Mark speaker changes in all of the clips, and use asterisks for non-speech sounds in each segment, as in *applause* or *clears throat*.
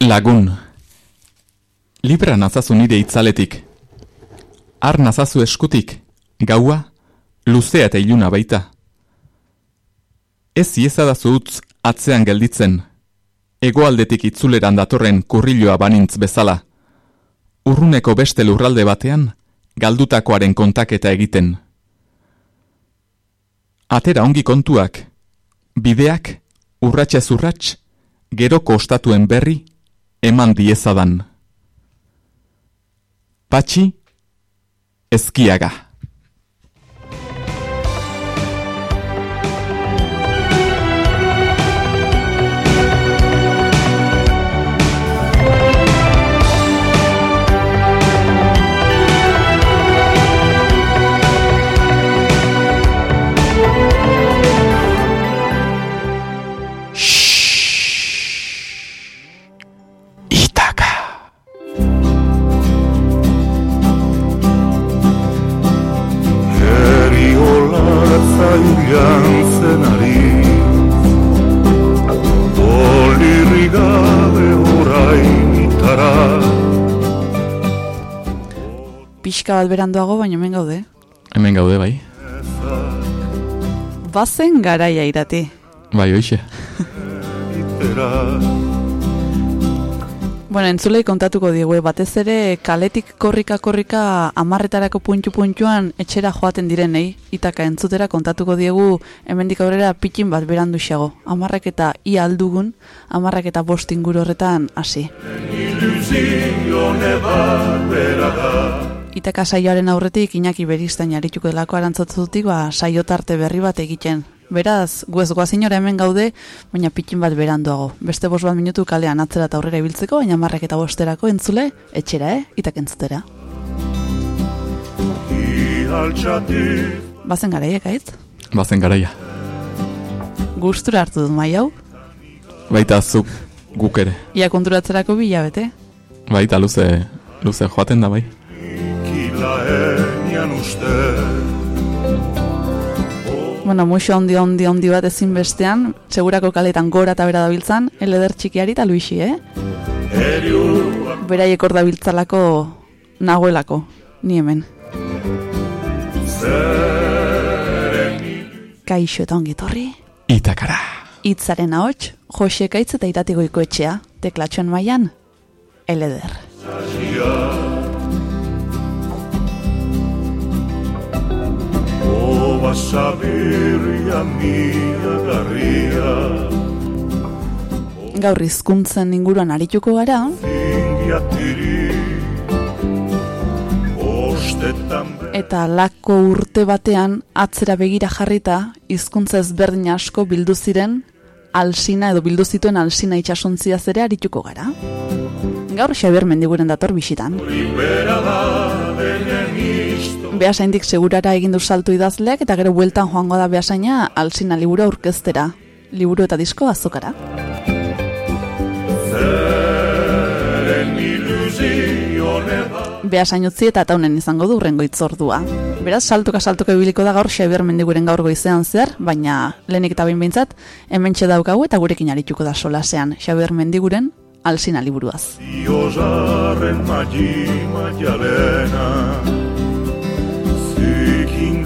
Speaker 1: Lagun. Libra nazazu nire itzaletik. Ar nazazu eskutik, gaua, luzea eta iluna baita. Ez iezadazu utz atzean gelditzen, egoaldetik itzuleran datorren kurriloa banintz bezala. Urruneko beste lurralde batean, galdutakoaren kontaketa egiten. Atera ongi kontuak, bideak, urratxez urrats, geroko ostatuen berri, eman diezadan. Patxi, ezkiaga.
Speaker 2: Pixka bat beranduago, baina hemen gaude.
Speaker 1: Hemen gaude, bai.
Speaker 2: Bazen garaia irati.
Speaker 1: Bai, oixe.
Speaker 2: bueno, entzulei kontatuko diegu, eh, batez ere kaletik korrika-korrika amarretarako puntu-puntuan etxera joaten direnei, itaka entzutera kontatuko diegu hemendik aurrera pikin bat berandu xago. Amarrak eta ia aldugun, amarrak eta bost inguru horretan hasi. Itaka saioaren aurretik Iñaki Beristain arituko delako arantzotzutik ba saio tarte berri bat egiten. Beraz, guez guazinora hemen gaude, baina pikin bat beranduago. Beste bost bat minutu kalean atzera eta aurrera ibiltzeko, baina marrek eta bosterako entzule, etxera, eh? Itak entzutera. Bazen garaia, kaitz?
Speaker 1: Bazen garaia.
Speaker 2: Gustura hartu dut mai hau?
Speaker 1: Baita zuk guk ere.
Speaker 2: Ia konturatzerako bila bete?
Speaker 1: Baita luze, luze joaten da bai
Speaker 2: laenian uste Bueno, muixo ondi ondi ondi bat ezin bestean, segurako kaletan gora eta bera dabiltzan, eleder txikiari eta luixi, eh? Beraiek hor dabiltzalako nagoelako, ni hemen. Kaixo eta ongi torri.
Speaker 1: Itakara.
Speaker 2: Itzaren ahots, Jose Kaitz eta Iratigoiko etxea, teklatxoen mailan, eleder. Basabirria mia garria Gaur hizkuntzen inguruan arituko gara. Eta lako urte batean atzera begira jarrita hizkuntza ezberdin asko bildu ziren alsina edo bildu zituen alsina itxasontzia zere arituko gara. Gaur Xabier Mendiguren dator bisitan behasaindik segurara egin du saltu idazleak eta gero bueltan joango da behasaina alzina liburu aurkeztera. Liburu eta disko azokara. Behasain utzi eta taunen izango du urrengo itzordua. Beraz, saltuka saltuka ibiliko da gaur Xabier Mendiguren gaur goizean zer, baina lehenik eta bain bintzat, hemen daukagu eta gurekin arituko da solasean Xabier Mendiguren alzina liburuaz. Iozarren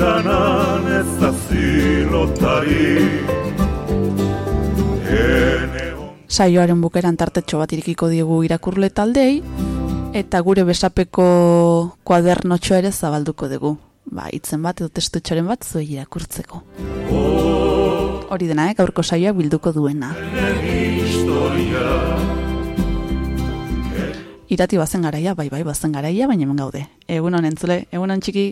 Speaker 2: ganan ez da zilotari Saioaren bukeran tartetxo bat irikiko diegu irakurle taldei eta gure besapeko kuadernotxo ere zabalduko dugu. Ba, itzen bat edo testutxoren bat zuei irakurtzeko. Hori dena, eh, gaurko saioa bilduko duena. Irati bazen garaia, bai bai bazen garaia, baina hemen gaude. Egun honen zule, egun txiki,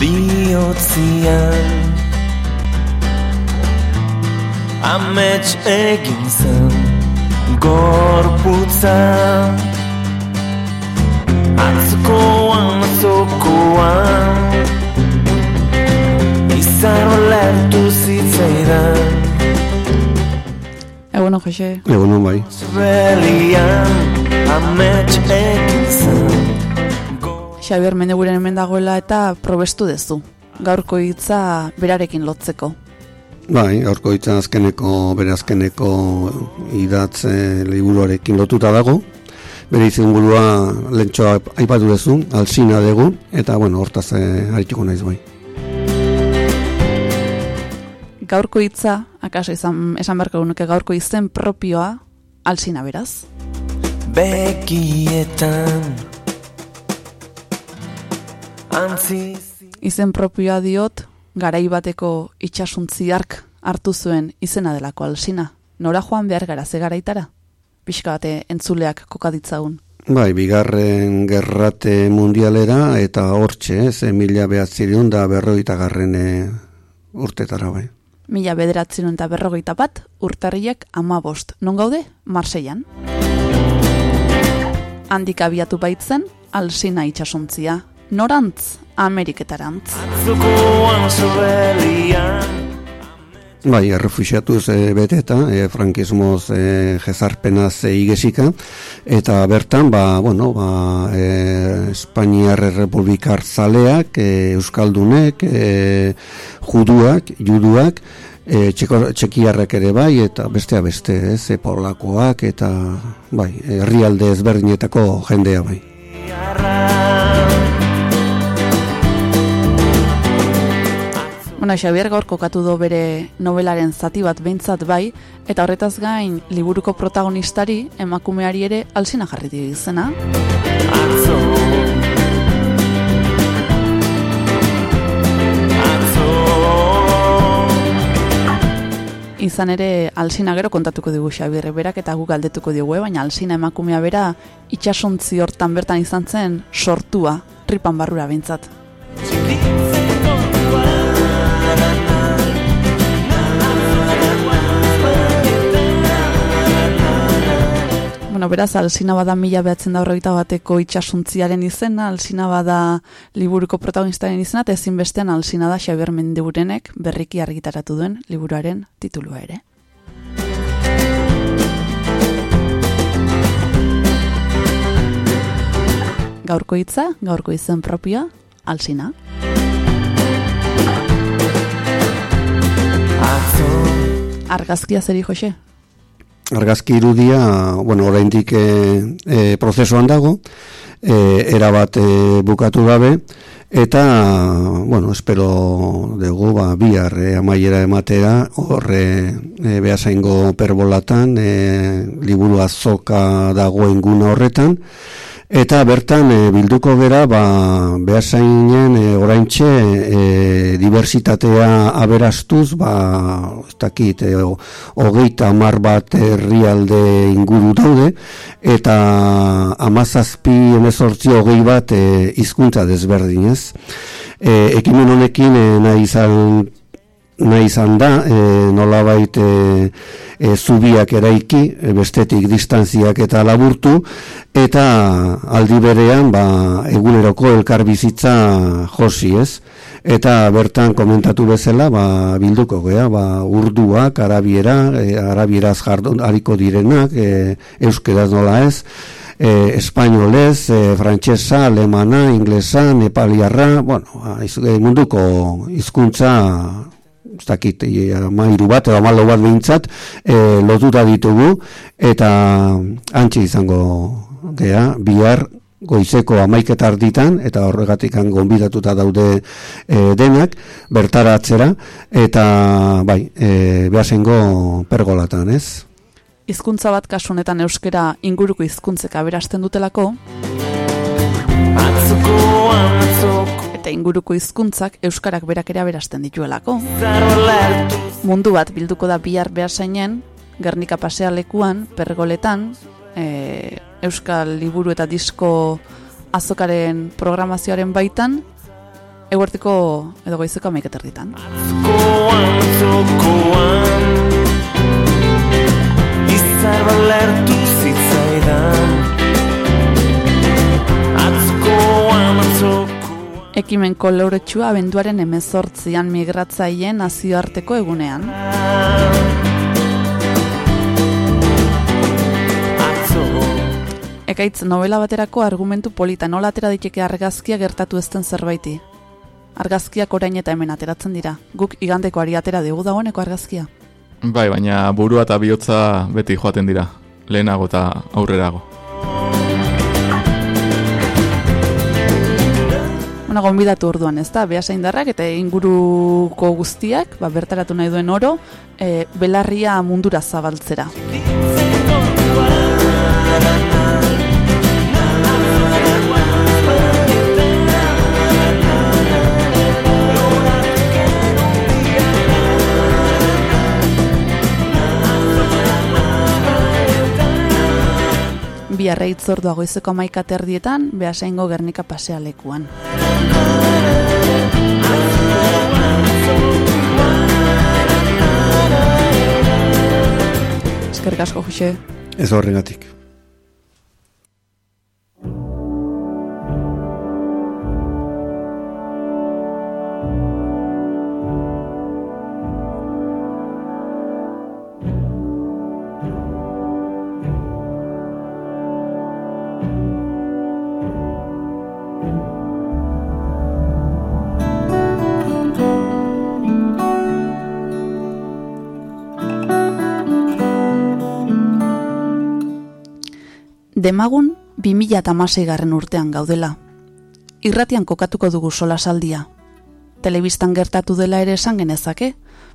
Speaker 3: bihotzian Amets egin zen gorputza Atzukoan, atzukoan
Speaker 2: Izaro lertu zitzaidan Egun hon, Jose.
Speaker 4: Egun bai.
Speaker 3: Zubelian, amets egin zen
Speaker 2: Xabier Mendeguren hemen dagoela eta probestu dezu. Gaurko hitza berarekin lotzeko.
Speaker 4: Bai, aurko hitza azkeneko, bere azkeneko idatz e, liburuarekin lotuta dago. Bere izengurua lentsoa aipatu duzu, alzina dugu, eta bueno, hortaz e, harituko naiz bai.
Speaker 2: Gaurko hitza, akaso izan, esan beharko nuke gaurko izen propioa, alzina beraz.
Speaker 3: Begietan Antziz
Speaker 2: Izen propioa diot, garai bateko itxasuntziark hartu zuen izena delako alzina. Nora joan behar gara ze garaitara? Pixka bate entzuleak kokaditzagun.
Speaker 4: Bai, bigarren gerrate mundialera eta hortxe, ez, mila behatzirion da berroita garren e, urtetara bai.
Speaker 2: Mila bederatzen eta berrogeita bat, urtarriak ama bost. Non gaude? Marseian. Handik abiatu baitzen, alzina itxasuntzia. Norantz, Ameriketarantz.
Speaker 3: Zukoan Israelian
Speaker 4: Bai, errefusiatuz e, beteta, e, frankismoz e, jezarpenaz e, igesika, eta bertan, ba, bueno, ba, e, Espainiar Republikar zaleak, e, Euskaldunek, e, juduak, juduak, e, txeko, txekiarrak ere bai, eta bestea beste, ez, e, polakoak, eta, bai, herrialde ezberdinetako jendea bai.
Speaker 2: Bueno, Xabier gaur kokatu do bere novelaren zati bat behintzat bai, eta horretaz gain liburuko protagonistari emakumeari ere alzina jarri izena.
Speaker 3: Atzo Atzo
Speaker 2: Izan ere alzina gero kontatuko digu Xabier berak eta guk galdetuko digu, eh? baina alzina emakumea bera itxasuntzi hortan bertan izan zen sortua, tripan barrura behintzat. Bueno, beraz, alzina bada mila behatzen da horreita bateko itxasuntziaren izena, alzina bada liburuko protagonistaren izena, eta ezinbestean alzina da Xabier Mendiburenek berriki argitaratu duen liburuaren titulua ere. Gaurko hitza, gaurko izen propioa, alzina. Argazkia zeri, Jose?
Speaker 4: Argazki irudia, bueno, oraindik e, e, prozesuan dago, e, erabat e, bukatu gabe, eta, bueno, espero dugu, ba, bihar e, amaiera ematera, horre e, behasaingo perbolatan, e, liburu azoka dagoen guna horretan, Eta bertan e, bilduko gera ba, behasainen e, oraintxe e, diversitatea aberastuz, ba, ez dakit, e, hogeita hamar bat herrialde inguru daude, eta amazazpi emezortzi hogei bat e, hizkuntza desberdinez. E, ekimen honekin e, nahi izan nahi izan da, e, nolabait e, e, zubiak eraiki, e, bestetik distantziak eta laburtu, eta aldi berean ba, eguneroko elkarbizitza josi ez. Eta bertan komentatu bezala ba, bilduko gea, ba, urduak, arabiera, e, arabieraz jardun hariko direnak, e, euskeraz nola ez, e, espainolez, e, frantsesa, alemana, inglesa, nepaliarra, bueno, ba, iz- e, munduko hizkuntza ez dakit, e, amairu bat edo amalo bat behintzat, e, lotuta ditugu, eta antxe izango gea, bihar goizeko amaiketa arditan, eta horregatik gonbidatuta daude e, denak, bertaratzera, eta bai, e, behasengo pergolatan, ez?
Speaker 2: Hizkuntza bat kasu honetan euskera inguruko hizkuntzek aberasten dutelako, eta inguruko hizkuntzak euskarak berak ere aberasten dituelako. Mundu bat bilduko da bihar behasainen, Gernika pasea lekuan, pergoletan, e, euskal liburu eta disko azokaren programazioaren baitan, eguertiko edo goizeko.
Speaker 3: Atzokoan atzokoan Izar bat lertu zitzaidan
Speaker 2: Ekimen koloretsua abenduaren emezortzian migratzaileen nazioarteko egunean. Ekaitz novela baterako argumentu polita nola atera diteke argazkia gertatu ezten zerbaiti. Argazkiak orain eta hemen ateratzen dira. Guk igandeko ari atera dugu dagoeneko argazkia.
Speaker 1: Bai, baina burua eta bihotza beti joaten dira. Lehenago eta aurrerago.
Speaker 2: Bueno, gonbidatu orduan, ez da, beha indarrak eta inguruko guztiak, ba, bertaratu nahi duen oro, e, belarria mundura zabaltzera. Bi arreitzordua goizeko amaika terdietan, behasaingo Gernika pasea lekuan. Eskerrik asko, Jose.
Speaker 4: Ez horregatik.
Speaker 2: Demagun 2006 garren urtean gaudela. Irratian kokatuko dugu solasaldia. Telebistan gertatu dela ere esan genezake,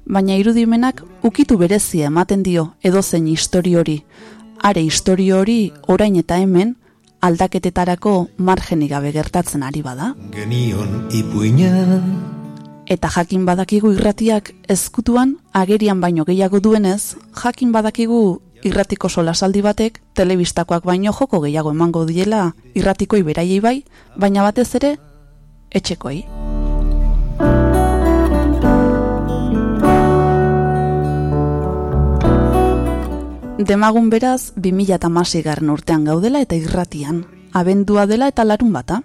Speaker 2: baina irudimenak ukitu berezia ematen dio edozein histori hori. Are histori hori orain eta hemen aldaketetarako margenik gabe gertatzen ari bada.
Speaker 5: Genion ipuina
Speaker 2: Eta jakin badakigu irratiak ezkutuan agerian baino gehiago duenez, jakin badakigu irratiko solasaldi batek telebistakoak baino joko gehiago emango diela irratikoi beraiei bai, baina batez ere etxekoi. Demagun beraz 2006 garren urtean gaudela eta irratian, abendua dela eta larun bata.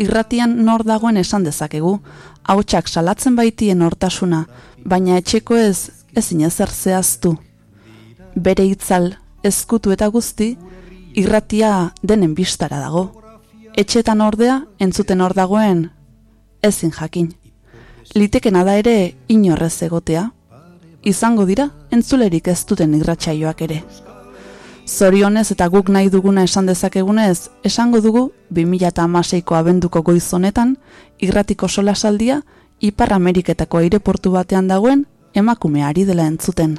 Speaker 2: Irratian nor dagoen esan dezakegu, hautsak salatzen baitien hortasuna, baina etxeko ez ezin ezer zehaztu. Bere itzal ezkutu eta guzti, irratia denen bistara dago. Etxetan ordea entzuten hor dagoen ezin jakin. Litekena da ere inorrez egotea. Izango dira entzulerik ez duten irratsaioak ere. Zorionez eta guk nahi duguna esan dezakegunez, esango dugu 2006ko abenduko goiz honetan irratiko solasaldia Ipar Ameriketako aireportu batean dagoen emakume ari dela entzuten.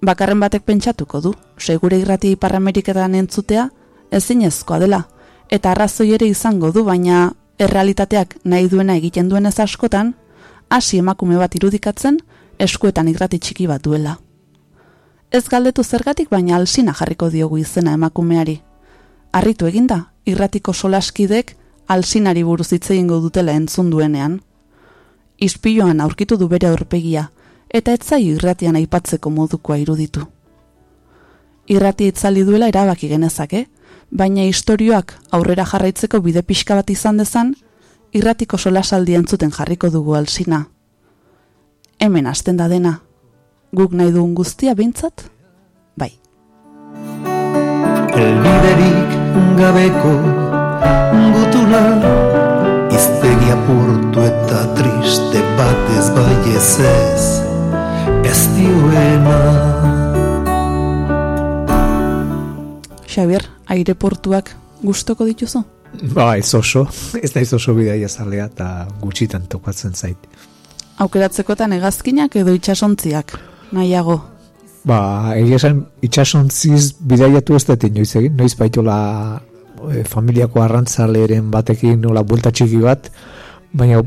Speaker 2: Bakarren batek pentsatuko du, segure irratia Ipar Ameriketan entzutea ezinezkoa dela, eta arrazoi ere izango du, baina errealitateak nahi duena egiten duenez askotan, hasi emakume bat irudikatzen, eskuetan irrati txiki bat duela. Ez galdetu zergatik baina alsina jarriko diogu izena emakumeari. Arritu eginda, irratiko solaskidek alsinari buruz hitz egingo dutela entzun duenean. Ispiloan aurkitu du bere aurpegia, eta ez zaio irratian aipatzeko modukoa iruditu. Irrati itzali duela erabaki genezake, baina istorioak aurrera jarraitzeko bide pixka bat izan dezan, irratiko solasaldi entzuten jarriko dugu alsina. Hemen hasten da dena, guk nahi dugun guztia bintzat? Bai.
Speaker 5: Elbiderik gabeko gutuna Iztegi apurtu eta triste batez bai ez ez Ez dioena
Speaker 2: Xabier, aireportuak gustoko dituzu?
Speaker 6: Ba, ez oso, ez da ez oso bidaia zalea eta gutxitan tokatzen zait.
Speaker 2: Aukeratzekotan hegazkinak edo itsasontziak, nahiago.
Speaker 6: Ba, egia esan itxasontziz bidaiatu ez dut inoiz egin, noiz baitola e, familiako arrantzaleren batekin nola buelta txiki bat, baina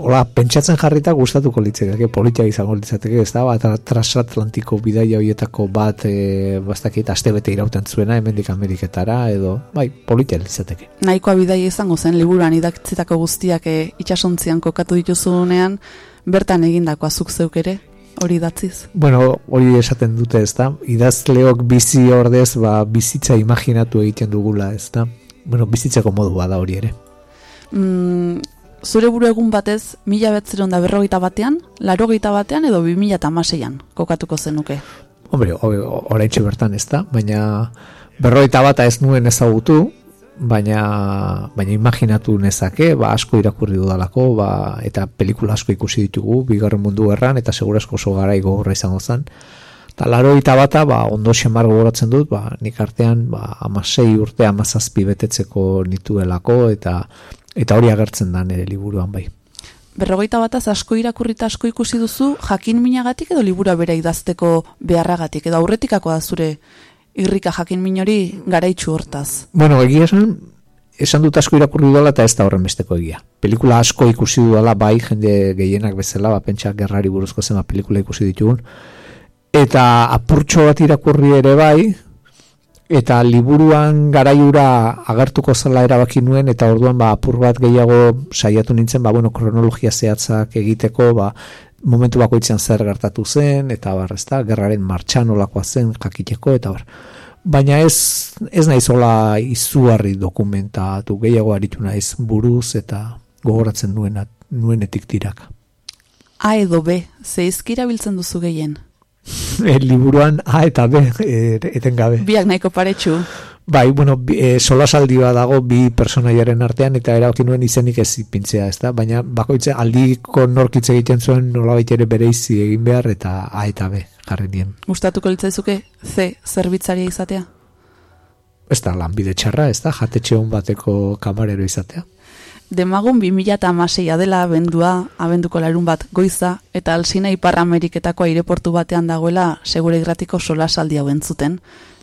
Speaker 6: hola, pentsatzen jarrita gustatuko litzateke, politia izango litzateke, ez da, bat transatlantiko bidaia horietako bat, e, bastakit, aste bete irauten zuena, hemendik Ameriketara, edo, bai, politia litzateke.
Speaker 2: Nahikoa bidaia izango zen liburuan idatzitako guztiak e, itsasontzian kokatu dituzunean, bertan egindakoa zuk zeuk ere, hori datziz.
Speaker 6: Bueno, hori esaten dute, ez da? Idazleok bizi ordez, ba, bizitza imaginatu egiten dugula, ez da? Bueno, bizitzeko modu da hori ere.
Speaker 2: Mm, zure buru egun batez, mila betzeron da berrogeita batean, larogeita batean edo bi mila tamaseian kokatuko zenuke.
Speaker 6: Hombre, oraintxe bertan ez da, baina berroita bata ez nuen ezagutu, baina, baina imaginatu nezake, ba, asko irakurri dudalako, ba, eta pelikula asko ikusi ditugu, bigarren mundu erran, eta segurasko oso garai gogorra izango zen. Eta laro bata, ba, ondo xamar gogoratzen dut, ba, nik artean, ba, amasei urte, amazazpi betetzeko nituelako, eta eta hori agertzen da nire liburuan bai.
Speaker 2: Berrogeita bataz asko irakurrita asko ikusi duzu, jakin minagatik edo libura bera idazteko beharragatik, edo aurretikako da zure irrika jakin minori garaitxu hortaz.
Speaker 6: Bueno, egia esan, esan dut asko irakurri dudala eta ez da horren besteko egia. Pelikula asko ikusi dudala bai, jende gehienak bezala, ba, pentsa gerrari buruzko zema pelikula ikusi ditugun. Eta apurtxo bat irakurri ere bai, eta liburuan garaiura agertuko zela erabaki nuen eta orduan ba apur bat gehiago saiatu nintzen ba bueno kronologia zehatzak egiteko ba momentu bakoitzean zer gertatu zen eta bar ezta gerraren martxan olakoa zen jakiteko eta bar baina ez ez naiz hola izugarri dokumentatu gehiago aritu naiz buruz eta gogoratzen nuena nuenetik tiraka
Speaker 2: A edo B, zeizkira biltzen duzu gehien? *laughs*
Speaker 6: e, liburuan A eta B e, etengabe.
Speaker 2: Biak nahiko paretsu.
Speaker 6: Bai, bueno, e, solasaldi bat dago bi personaiaren artean eta erabaki nuen izenik ez ipintzea, ezta? Baina bakoitze aldiko norkitze egiten zuen nolabait ere bereizi egin behar eta A eta B jarri dien.
Speaker 2: Gustatuko litzaizuke C zerbitzaria izatea?
Speaker 6: Ez da lanbide txarra, ez da jatetxe hon bateko kamarero izatea.
Speaker 2: Demagun 2006 dela abendua, abenduko larun bat goiza, eta alzina Ipar Ameriketako aireportu batean dagoela segure gratiko solasaldi hau entzuten.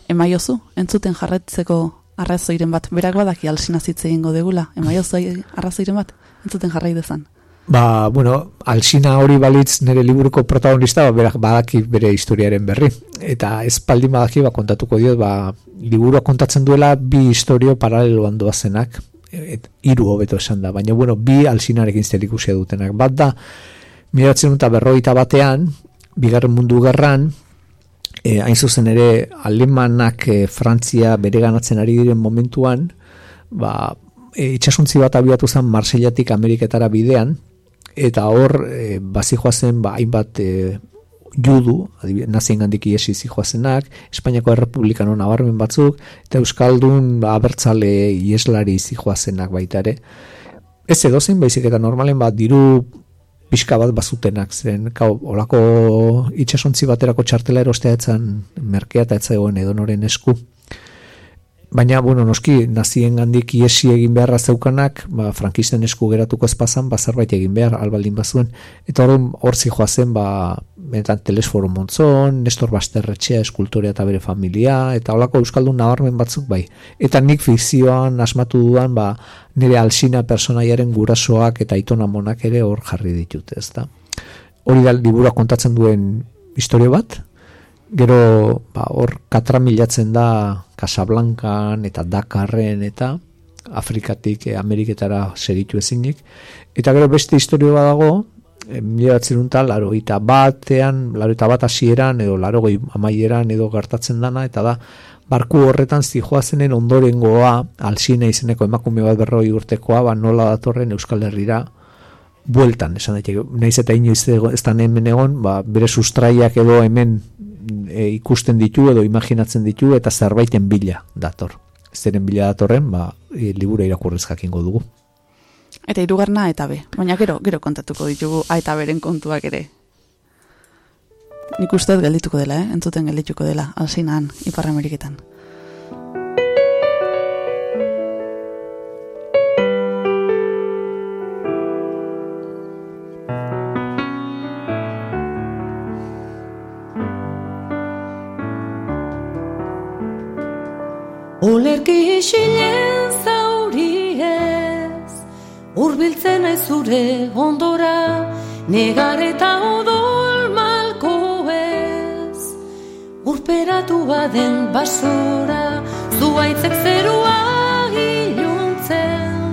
Speaker 2: Emaiozu, entzuten jarretzeko arrazoiren bat, berak badaki alzina zitze egingo degula, emaiozu arrazoiren bat, entzuten jarrai dezan.
Speaker 6: Ba, bueno, alzina hori balitz nire liburuko protagonista, ba, berak badaki bere historiaren berri. Eta ez paldi badaki, ba, kontatuko diot, ba, liburua kontatzen duela bi historio paraleloan doazenak, et, iru hobeto esan da, baina bueno, bi alzinarekin zer ikusia dutenak. Bat da, miratzen dut berroita batean, bigarren mundu gerran, e, hain zuzen ere, alemanak e, Frantzia bere ganatzen ari diren momentuan, ba, e, itxasuntzi bat abiatu zen Marseillatik Ameriketara bidean, eta hor, e, bazi joazen, ba, hainbat e, judu, nazien gandik iesi zijoazenak, Espainiako Errepublikano nabarmen batzuk, eta Euskaldun abertzale ieslari zijoazenak baita ere. Ez edo baizik eta normalen bat diru pixka bat bazutenak zen, kau, olako itxasontzi baterako txartela erostea etzan merkea eta etzagoen edonoren esku. Baina, bueno, noski, nazien gandik iesi egin beharra zeukanak, ba, frankisten esku geratuko espazan, ba, zerbait egin behar, albaldin bazuen. Eta hor, hor zijoazen, ba, benetan telesforo montzon, Nestor Basterretxea, eskultorea eta bere familia, eta holako euskaldun nabarmen batzuk, bai. Eta nik fikzioan asmatu duan, ba, nire alsina personaiaren gurasoak eta itona monak ere hor jarri ditut, ez da. Hori da, libura kontatzen duen historio bat, gero ba, hor katramilatzen da Casablancan eta Dakarren eta Afrikatik e, Ameriketara segitu ezinik. Eta gero beste historio bat dago, e, mila laro eta batean, laro eta bat asieran, edo laro goi amaieran, edo gertatzen dana, eta da, barku horretan zijoa zenen ondorengoa, alzine izeneko emakume bat berroi urtekoa, ba nola datorren Euskal Herrira, bueltan, esan daiteke, naiz eta inoiz ez da hemen egon, ba, bere sustraiak edo hemen e, ikusten ditu edo imaginatzen ditu eta zerbaiten bila dator. Zeren bila datorren, ba, e, libura irakurrez jakingo dugu.
Speaker 2: Eta irugarna eta be, baina gero, gero kontatuko ditugu a eta beren kontuak ere. Nik uste geldituko dela, eh? entzuten geldituko dela, alzinan, Ipar Ameriketan.
Speaker 7: Urbiltzen ez zure ondora Negar eta odol malko ez. Urperatu baden basura Zuaitzek zerua iluntzen.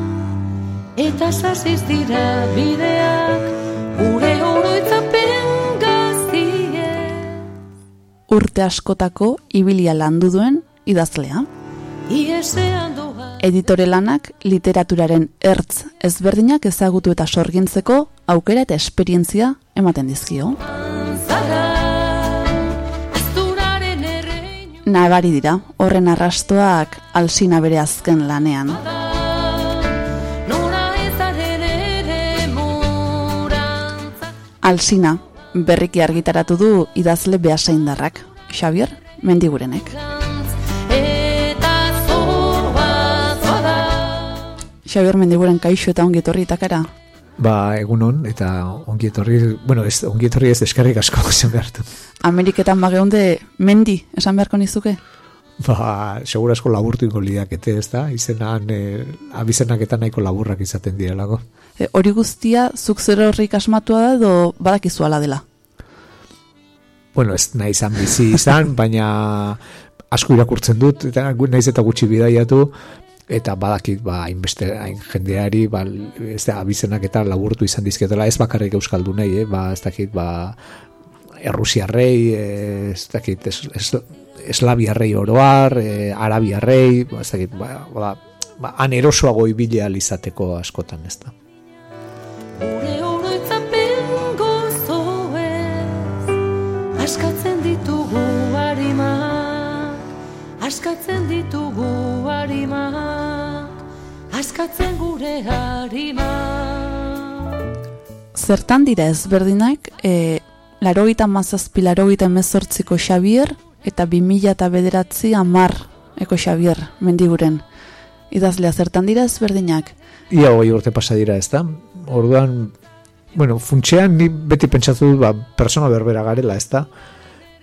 Speaker 7: Eta sasiz dira bideak Ure oroitzapen gaztie
Speaker 2: Urte askotako ibilia landu duen idazlea.
Speaker 7: Iesean
Speaker 2: Editore lanak literaturaren ertz ezberdinak ezagutu eta sorgintzeko aukera eta esperientzia ematen dizkio. nabari dira, horren arrastoak alsina bere azken lanean. Alsina, berriki argitaratu du idazle behasaindarrak, Xavier Mendigurenek. Xavier Mendiguren kaixo eta ongi etorri itakara.
Speaker 6: Ba, egunon, eta ongi etorri, bueno, ez, ongi etorri ez eskerrik asko *laughs* esan behar dut.
Speaker 2: Ameriketan bageunde mendi, esan beharko nizuke?
Speaker 6: Ba, segura asko laburtu ingo liakete, ez da? Izenan, e, abizenak eta nahiko laburrak izaten direlako.
Speaker 2: E, hori guztia, zuk zer horrik asmatua da edo badakizu ala dela?
Speaker 6: Bueno, ez nahi izan bizi izan, *laughs* baina asko irakurtzen dut, eta naiz eta gutxi bidaiatu, eta badakit, ba, hainbeste, hain jendeari, ba, ez da, abizenak eta laburtu izan dizketela, ez bakarrik euskaldu nahi, eh? ba, ez dakit, ba, errusiarrei, eh, ez dakit, es, es, eslabiarrei oroar, eh, arabiarrei, ba, ez dakit, ba, ba, ba, han erosoago ibile ahal izateko askotan, ez da.
Speaker 7: Askatzen ditugu harimak Askatzen ditugu harimak Askatzen gure harimak
Speaker 2: Zertan dira ezberdinak, e, larogita mazazpi, larogita emezortziko Xavier, eta 2000 eta bederatzi amar eko Xavier Mendiguren. Idazlea zertan dira ezberdinak.
Speaker 6: ia hogei urte pasa dira, ez da? Orduan, bueno, funtsean ni beti pentsatu dut, ba, persona berbera garela, ez da?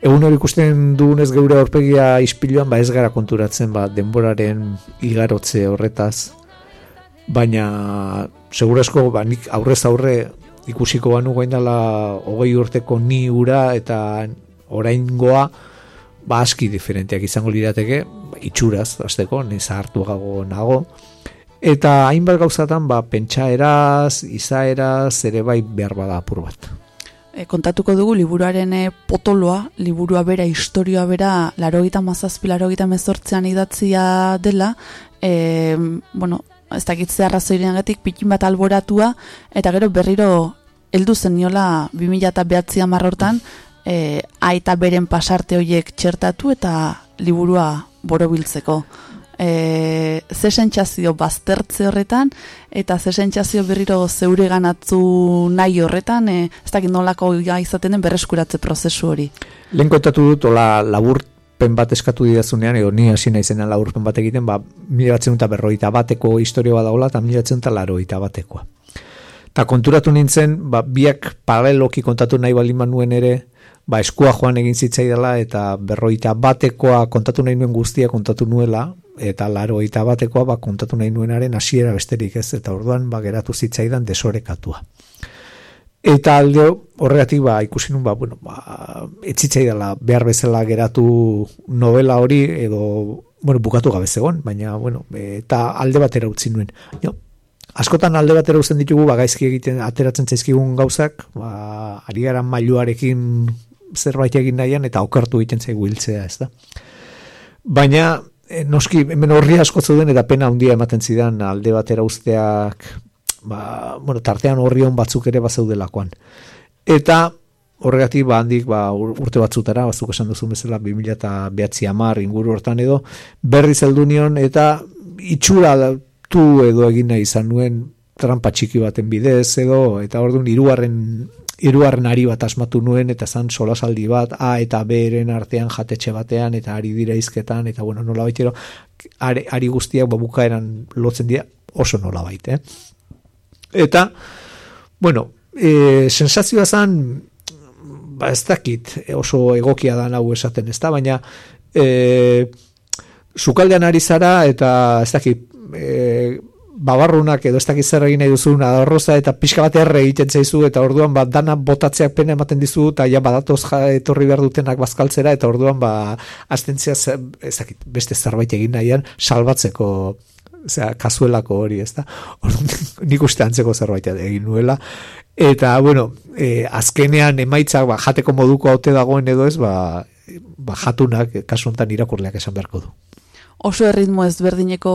Speaker 6: Egun hori ikusten dugunez geure aurpegia ispiluan, ba ez gara konturatzen, ba, denboraren igarotze horretaz. Baina, segurasko, ba, nik aurrez aurre ikusiko banu gaindala hogei urteko ni ura eta oraingoa ba aski diferenteak izango lirateke, ba, itxuraz, azteko, ni zahartuago nago, Eta hainbat gauzatan, ba, pentsaeraz, izaeraz, ere bai behar bada apur bat.
Speaker 2: E, kontatuko dugu liburuaren e, potoloa, liburua bera, historioa bera, larogita mazazpi, larogita mezortzean idatzia dela, e, bueno, ez dakitze arrazoirenagatik pikin bat alboratua, eta gero berriro heldu zeniola 2000 eta behatzi hortan, e, aita beren pasarte horiek txertatu eta liburua borobiltzeko. E, ze sentsazio baztertze horretan, eta ze sentsazio berriro zeure ganatzu nahi horretan, e, ez dakit nolako izaten den berreskuratze prozesu hori.
Speaker 6: Lehen kontatu dut, ola laburpen bat eskatu didazunean, edo ni hasi naizenan laburpen bat egiten, ba, mila batzen eta berroita bateko historio bat dagoela, eta mila batzen eta laroita batekoa. Eta konturatu nintzen, ba, biak paraleloki kontatu nahi baldin nuen ere, ba, eskua joan egin zitzaidala, eta berroita batekoa kontatu nahi nuen guztia kontatu nuela, eta laroita batekoa ba, kontatu nahi nuenaren hasiera besterik ez, eta orduan ba, geratu zitzaidan desorekatua. Eta alde horregatik ba, ikusi nun, ba, bueno, ba, etzitzaidala behar bezala geratu novela hori, edo, bueno, bukatu gabe zegoen, baina, bueno, eta alde batera utzi nuen. Jo, askotan alde batera uzten ditugu, ba, gaizki egiten ateratzen zaizkigun gauzak, ba, ari gara mailuarekin zerbait egin nahian, eta okartu egiten zaigu hiltzea, ez da. Baina, e, noski, hemen horri asko zeuden, eta pena handia ematen zidan alde batera usteak, ba, bueno, tartean horri on batzuk ere bazeudelakoan. Eta horregatik ba handik ba, ur- urte batzutara, batzuk esan duzu bezala 2000 eta behatzi amar inguru hortan edo, berriz heldu nion eta itxura tu edo egin nahi izan nuen trampa txiki baten bidez edo, eta orduan hirugarren hirugarren ari bat asmatu nuen eta zan solasaldi bat A eta B-ren artean jatetxe batean eta ari dira izketan eta bueno, nola baitero ari, ari guztiak ba, bukaeran lotzen dira oso nola eh? Eta, bueno, e, sensazioa zan, ba ez dakit oso egokia da hau esaten ez da, baina e, sukaldean ari zara eta ez dakit e, babarrunak edo ez dakit zer egin nahi duzun adarroza eta pixka bat erre egiten zaizu eta orduan ba dana botatzeak pena ematen dizu eta ja badatoz ja, etorri behar dutenak bazkaltzera eta orduan ba astentzia ez dakit beste zerbait egin nahian salbatzeko osea, kasuelako hori, ez da? *laughs* Nik uste antzeko zerbait egin nuela. Eta, bueno, e, azkenean emaitzak ba, jateko moduko haute dagoen edo ez, ba, ba jatunak, kasu honetan irakurleak esan beharko du.
Speaker 2: Oso erritmo ezberdineko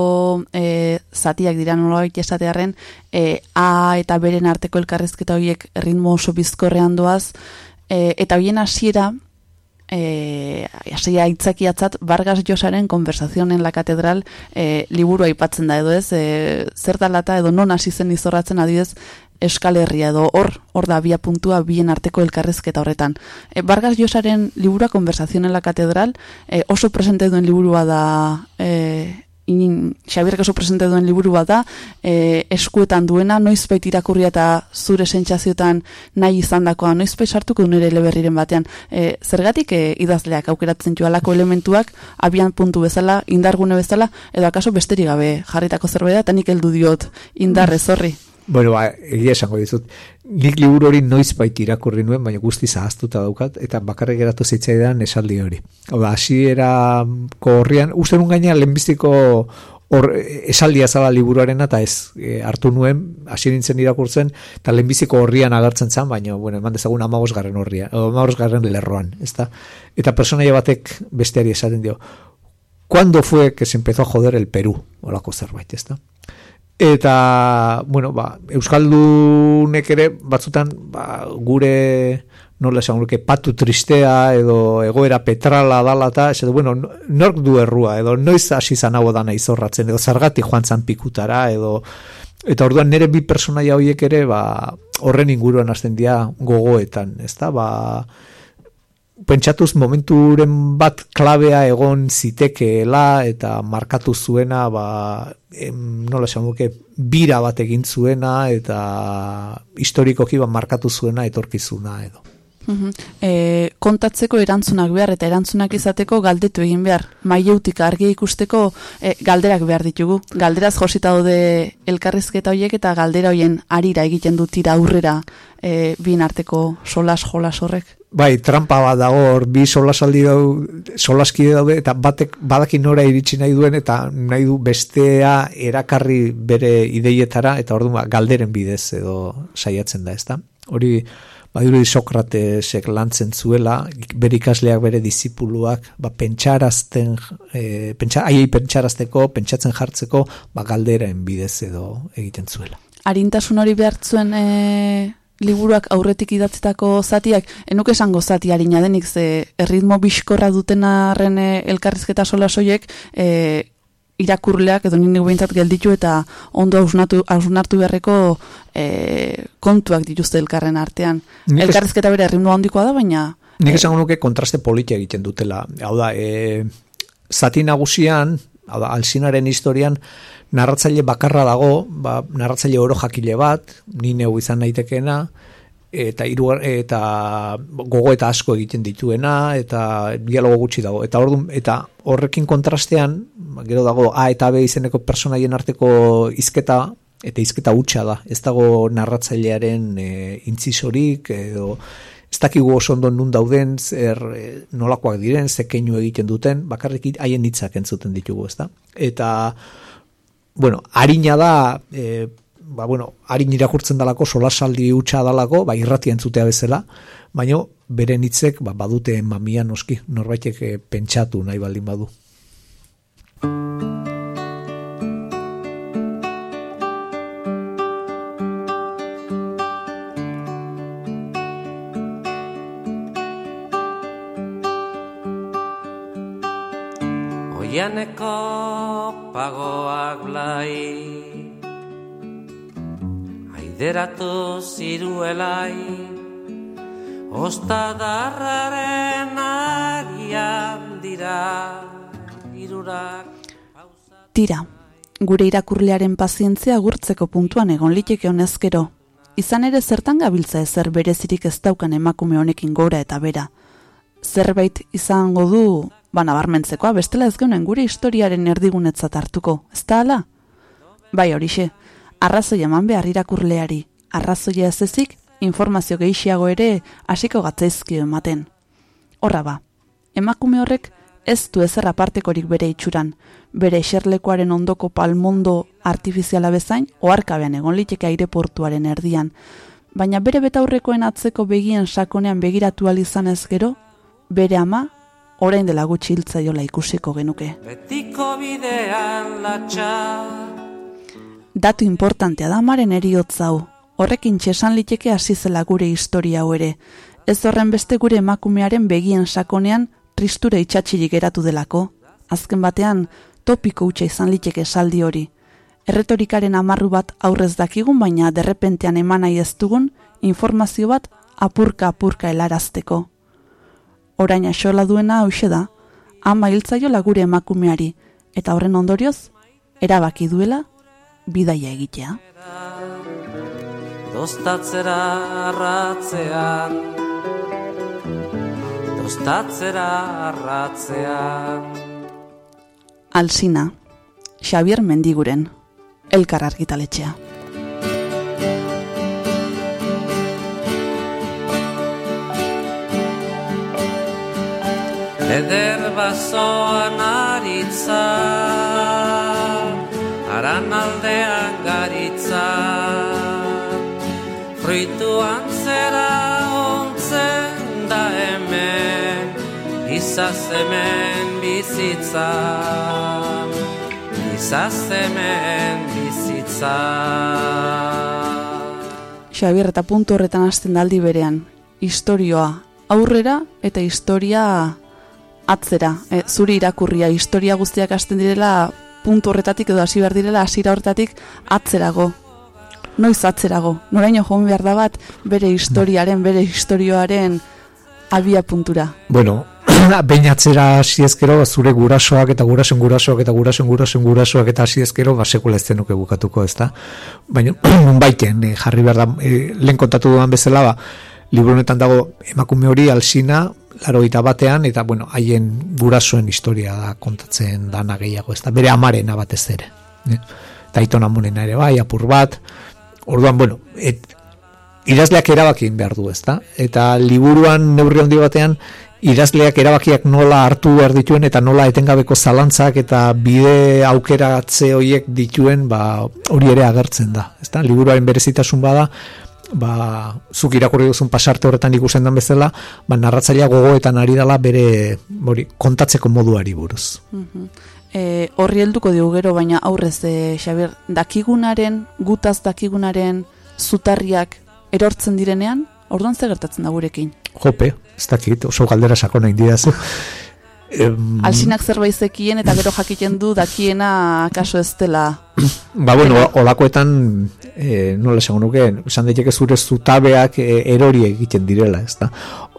Speaker 2: e, zatiak dira nolabait esatearren, e, A eta beren arteko elkarrezketa horiek ritmo oso bizkorrean doaz, e, eta hoien hasiera e, asia aitzakiatzat Vargas Llosaren Conversación en la Catedral e, liburu aipatzen da edo ez, e, zer da lata edo non hasi zen izorratzen adidez Euskal Herria edo hor, hor da bia puntua bien arteko elkarrezketa horretan. E, Vargas Llosaren liburua Conversación en la Catedral e, oso presente duen liburua da e, in, Xabier oso presente duen liburu bat da, e, eskuetan duena, noizbait irakurria eta zure sentsazioetan nahi izandakoa, noizbait sartuko nire eleberriren batean. E, zergatik e, idazleak aukeratzen joalako elementuak, abian puntu bezala, indargune bezala, edo akaso besterik gabe jarritako zerbait da, eta nik heldu diot indarrez horri.
Speaker 6: Bueno, ba, egia esango dizut. Nik liburu hori noiz baita irakurri nuen, baina guzti zahaztuta daukat, eta bakarrik geratu zitzaidan esaldi hori. Oda, hasiera horrian, uste nun gaina lehenbiziko hor esaldia zala liburuarena eta ez e, hartu nuen, hasi nintzen irakurtzen, eta lehenbiziko horrian agertzen zen, baina, bueno, eman dezagun amagos garren horrian, amagos garren lerroan, ezta? Eta personaia batek besteari esaten dio, ¿cuándo fue que se empezó a joder el Perú? Olako zerbait, ezta? Eta, bueno, ba, Euskaldunek ere batzutan ba, gure nola esan luke patu tristea edo egoera petrala dala ez edo, bueno, nork du errua edo noiz hasi zan hau dana izorratzen edo zargati joan zan pikutara edo eta orduan nire bi personaia horiek ere ba, horren inguruan hasten dira gogoetan, ez da, ba, pentsatuz momenturen bat klabea egon zitekeela eta markatu zuena ba, em, nola esan duke bira bat egin zuena eta historikoki ba, markatu zuena etorkizuna edo.
Speaker 2: Mhm. E, kontatzeko erantzunak behar eta erantzunak izateko galdetu egin behar. Maieutik argi ikusteko e, galderak behar ditugu. Galderaz josita daude elkarrizketa horiek eta galdera hoien arira egiten du tira aurrera e, bin arteko solas jolas horrek.
Speaker 6: Bai, trampa bat dago hor bi solasaldi dau, solaskide daude eta batek badaki nora iritsi nahi duen eta nahi du bestea erakarri bere ideietara eta orduan ba, galderen bidez edo saiatzen da, ezta? Hori badirudi Sokratesek lantzen zuela, bere ikasleak bere disipuluak, ba, pentsarazten, e, pentsa, aiei pentsarazteko, pentsatzen jartzeko, ba, galderen bidez edo egiten zuela.
Speaker 2: Arintasun hori behartzuen e, liburuak aurretik idatzetako zatiak, enuk esango zati harina denik, ze erritmo biskorra dutenaren e, elkarrizketa sola soiek, e, irakurleak edo nini behintzat gelditu eta ondo hausnatu, hausnartu beharreko e, kontuak dituzte elkarren artean.
Speaker 6: Nik
Speaker 2: Elkarrizketa bere erritmo handikoa da, baina
Speaker 6: Nik esango nuke kontraste politia egiten dutela. Hau da, e, zati nagusian, hau da, alzinaren historian, narratzaile bakarra dago, ba, narratzaile oro jakile bat, ni neu izan naitekeena, eta hiru eta gogo eta asko egiten dituena eta dialogo gutxi dago. Eta ordun eta horrekin kontrastean gero dago A eta B izeneko personaien arteko hizketa eta hizketa hutsa da. Ez dago narratzailearen e, intzisorik edo ez dakigu oso ondo nun dauden zer e, nolakoak diren ze keinu egiten duten. Bakarrik haien hitzak entzuten ditugu ezta? Eta bueno harina da e, ba, bueno, harin irakurtzen dalako, solasaldi hutsa dalako, ba, irratia entzutea bezala, baina beren hitzek ba, badute mamia noski, norbaitek eh, pentsatu nahi baldin badu.
Speaker 3: Oianeko pagoak blai Aideratu ziruelai Ostadarraren agian dira Irurak
Speaker 2: tira. Gure irakurlearen pazientzia gurtzeko puntuan egon liteke honezkero. Izan ere zertan gabiltza ezer berezirik ez daukan emakume honekin gora eta bera. Zerbait izango du, ba nabarmentzekoa, bestela ez geunen gure historiaren erdigunetzat hartuko, ez da ala? Bai horixe, arrazoi eman behar irakurleari, arrazoia ez ezik, informazio gehiago ere hasiko gatzaizkio ematen. Horra ba, emakume horrek ez du ezer apartekorik bere itxuran, bere eserlekoaren ondoko palmondo artifiziala bezain, oarkabean egon liteke aireportuaren erdian, baina bere betaurrekoen atzeko begien sakonean begiratu izan ez gero, bere ama, orain dela gutxi hiltzaiola ikusiko genuke.
Speaker 3: betiko bidean latxa
Speaker 2: Datu importantea da amaren eriotza hau. Horrekin txesan liteke hasi zela gure historia hau ere. Ez horren beste gure emakumearen begien sakonean tristure itxatxirik geratu delako. Azken batean, topiko utxa izan liteke esaldi hori. Erretorikaren amarru bat aurrez dakigun, baina derrepentean eman nahi ez dugun, informazio bat apurka-apurka helarazteko. Orain axola duena hause da, ama hiltzaiola gure emakumeari, eta horren ondorioz, erabaki duela, bidaia egitea.
Speaker 3: Dostatzera arratzean Dostatzera arratzean
Speaker 2: Alsina, Xavier Mendiguren, Elkar argitaletxea.
Speaker 3: Eder bazoan aritza Aran aldean garitza. Fruituan zera ontzen da hemen Izaz hemen bizitza. Izaz hemen bizitza.
Speaker 2: Xavier eta puntu horretan hasten daldi berean, historioa aurrera eta historia atzera. E, zuri irakurria, historia guztiak hasten direla puntu horretatik edo hasi behar direla hasiera horretatik atzerago. Noiz atzerago. Noraino joan behar da bat bere historiaren, bere historioaren abia puntura.
Speaker 6: Bueno, *clears throat* behin atzera hasi ezkero, zure gurasoak eta gurasen gurasoak eta gurasen gurasen gurasoak eta hasi ezkero, ba, sekula ez zenuke bukatuko, ez da? Baina, *clears throat* baiten, eh, jarri behar da, eh, lehen kontatu duan bezala, ba, liburu dago emakume hori alsina, laro batean, eta, bueno, haien gurasoen historia da kontatzen dana gehiago, ez da? Bere amarena batez ere. Eh? Eta aiton amonena ere bai, apur bat, orduan, bueno, et, idazleak erabakin behar du, ezta? Eta liburuan neurri handi batean idazleak erabakiak nola hartu behar dituen eta nola etengabeko zalantzak eta bide aukeratze horiek dituen ba, hori ere agertzen da. Ezta? Liburuaren berezitasun bada, ba, zuk irakurri duzun pasarte horretan ikusten den bezala, ba, narratzailea gogoetan ari dela bere hori, kontatzeko moduari buruz.
Speaker 2: E, horri helduko digu gero, baina aurrez, e, Xabier, dakigunaren, gutaz dakigunaren zutarriak erortzen direnean, orduan ze gertatzen da gurekin?
Speaker 6: Jope, ez dakit, oso galdera sakona indidazu.
Speaker 2: Alsinak zerbait zekien eta gero jakiten du dakiena kaso ez dela.
Speaker 6: Ba, bueno, olakoetan, e, nola esango nuke, esan daiteke zure zutabeak e, erori egiten direla, ez da?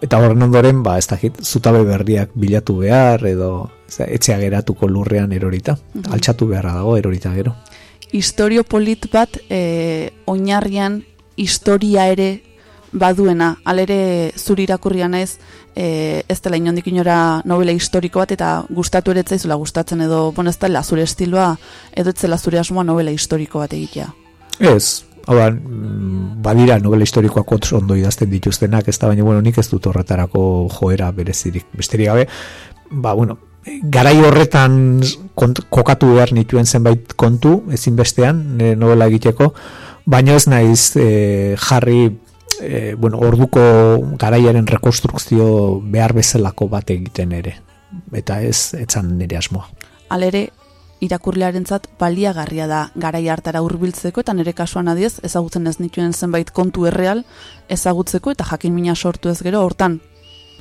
Speaker 6: Eta horren ondoren, ba, ez dakit, zutabe berriak bilatu behar, edo ez da, etxea geratuko lurrean erorita. Altxatu beharra dago erorita gero.
Speaker 2: Historio polit bat e, oinarrian historia ere baduena, alere zuri irakurria naiz, e, ez dela inondik inora novela historiko bat eta gustatu ere gustatzen edo, bueno, ez dela zure estiloa edo ez zela zure asmoa novela historiko bat egitea.
Speaker 6: Ez, hau mm, badira novela historikoak ots ondo idazten dituztenak, ez da baina, bueno, nik ez dut horretarako joera berezirik. Besterik gabe, ba, bueno, garai horretan kont, kokatu behar nituen zenbait kontu, ezinbestean, e, novela egiteko, baina ez naiz e, jarri e, bueno, orduko garaiaren rekonstrukzio behar bezalako bat egiten ere. Eta ez, etzan nire asmoa.
Speaker 2: Alere, irakurlearentzat baliagarria da garai hartara hurbiltzeko eta nire kasuan adiez ezagutzen ez nituen zenbait kontu erreal ezagutzeko eta jakin mina sortu ez gero hortan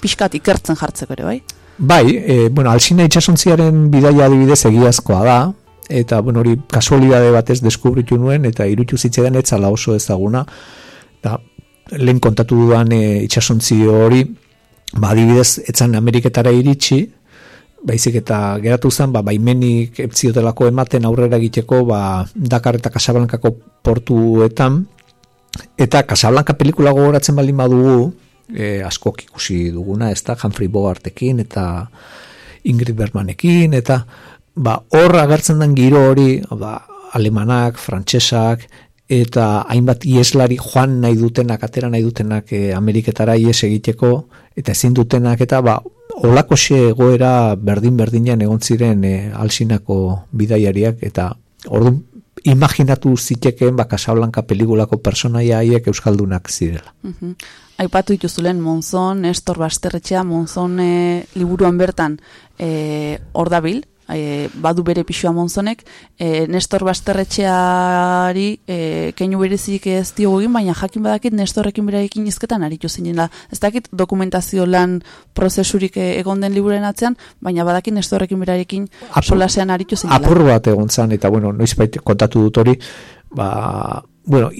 Speaker 2: pixkat ikertzen jartzeko ere, bai?
Speaker 6: Bai, e, bueno, alsina itxasontziaren bidaia adibidez egiazkoa da, eta bueno, hori kasualidade batez deskubritu nuen, eta irutu zitzaidan etzala oso ezaguna, eta lehen kontatu dudan e, itxasontzi hori, ba, adibidez, etzan Ameriketara iritsi, baizik eta geratu zen, ba, baimenik epziotelako ematen aurrera egiteko, ba, Dakar eta Casablancako portuetan, eta Casablanca pelikula gogoratzen baldin badugu, e, askok ikusi duguna, ez da, Humphrey Bogartekin, eta Ingrid Bergmanekin, eta ba, hor agertzen den giro hori, ba, alemanak, frantsesak, eta hainbat ieslari joan nahi dutenak, atera nahi dutenak e, Ameriketara ies egiteko, eta ezin dutenak, eta ba, olako egoera berdin-berdinean egon ziren e, alsinako bidaiariak, eta orduan imaginatu zitekeen ba, Casablanca pelikulako personaia haiek euskaldunak zirela.
Speaker 2: Mhm. Aipatu dituzulen Monzon, Nestor Basterretxea, Monzon e, liburuan bertan e, hor dabil, e, badu bere pixua monzonek, e, Nestor Basterretxeari e, keinu berezik ez diogu egin, baina jakin badakit Nestorrekin berarekin izketan aritu zinen da. Ez dakit dokumentazio lan prozesurik e, egon den liburen atzean, baina badakit Nestorrekin berarekin solasean aritu zinen
Speaker 6: apur bat egon zan, eta bueno, noizbait kontatu dut hori, ba, bueno,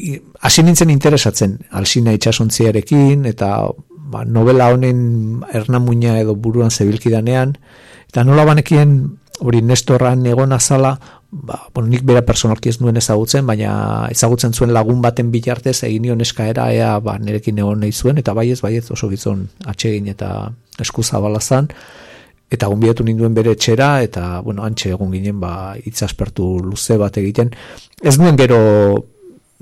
Speaker 6: hasi nintzen interesatzen alsina itxasontziarekin, eta ba, novela honen ernamuina edo buruan zebilkidanean, eta nola banekien hori Nestorran egon azala, ba, bueno, nik bera personalki ez nuen ezagutzen, baina ezagutzen zuen lagun baten bitartez egin nion eskaera ea ba, nerekin egon nahi zuen, eta baiez, baiez oso gizon atsegin eta eskuzabala zan, eta gonbidatu ninduen bere etxera, eta, bueno, antxe egon ginen, ba, itzaspertu luze bat egiten. Ez nuen gero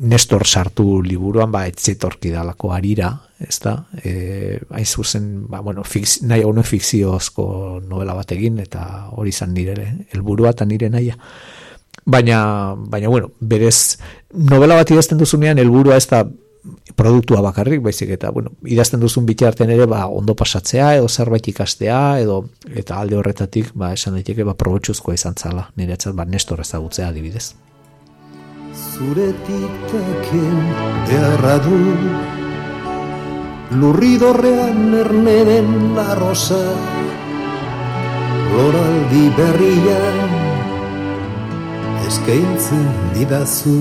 Speaker 6: Nestor sartu liburuan, ba, etzetorki dalako arira, ez da, e, hain zuzen, ba, bueno, fix, nahi hone fikziozko novela bat egin, eta hori izan nire helburua eta nire naia. Baina, baina, bueno, berez, novela bat idazten duzunean, helburua ez da produktua bakarrik, baizik eta, bueno, idazten duzun bitartean ere, ba, ondo pasatzea, edo zerbait ikastea, edo, eta alde horretatik, ba, esan daiteke, ba, probotxuzkoa izan zala, nire atzat, ba, Nestor ezagutzea adibidez.
Speaker 5: Zuretik taken beharra du. Lurridorrean erne den la rosa Loraldi berrian eskaintzen didazu.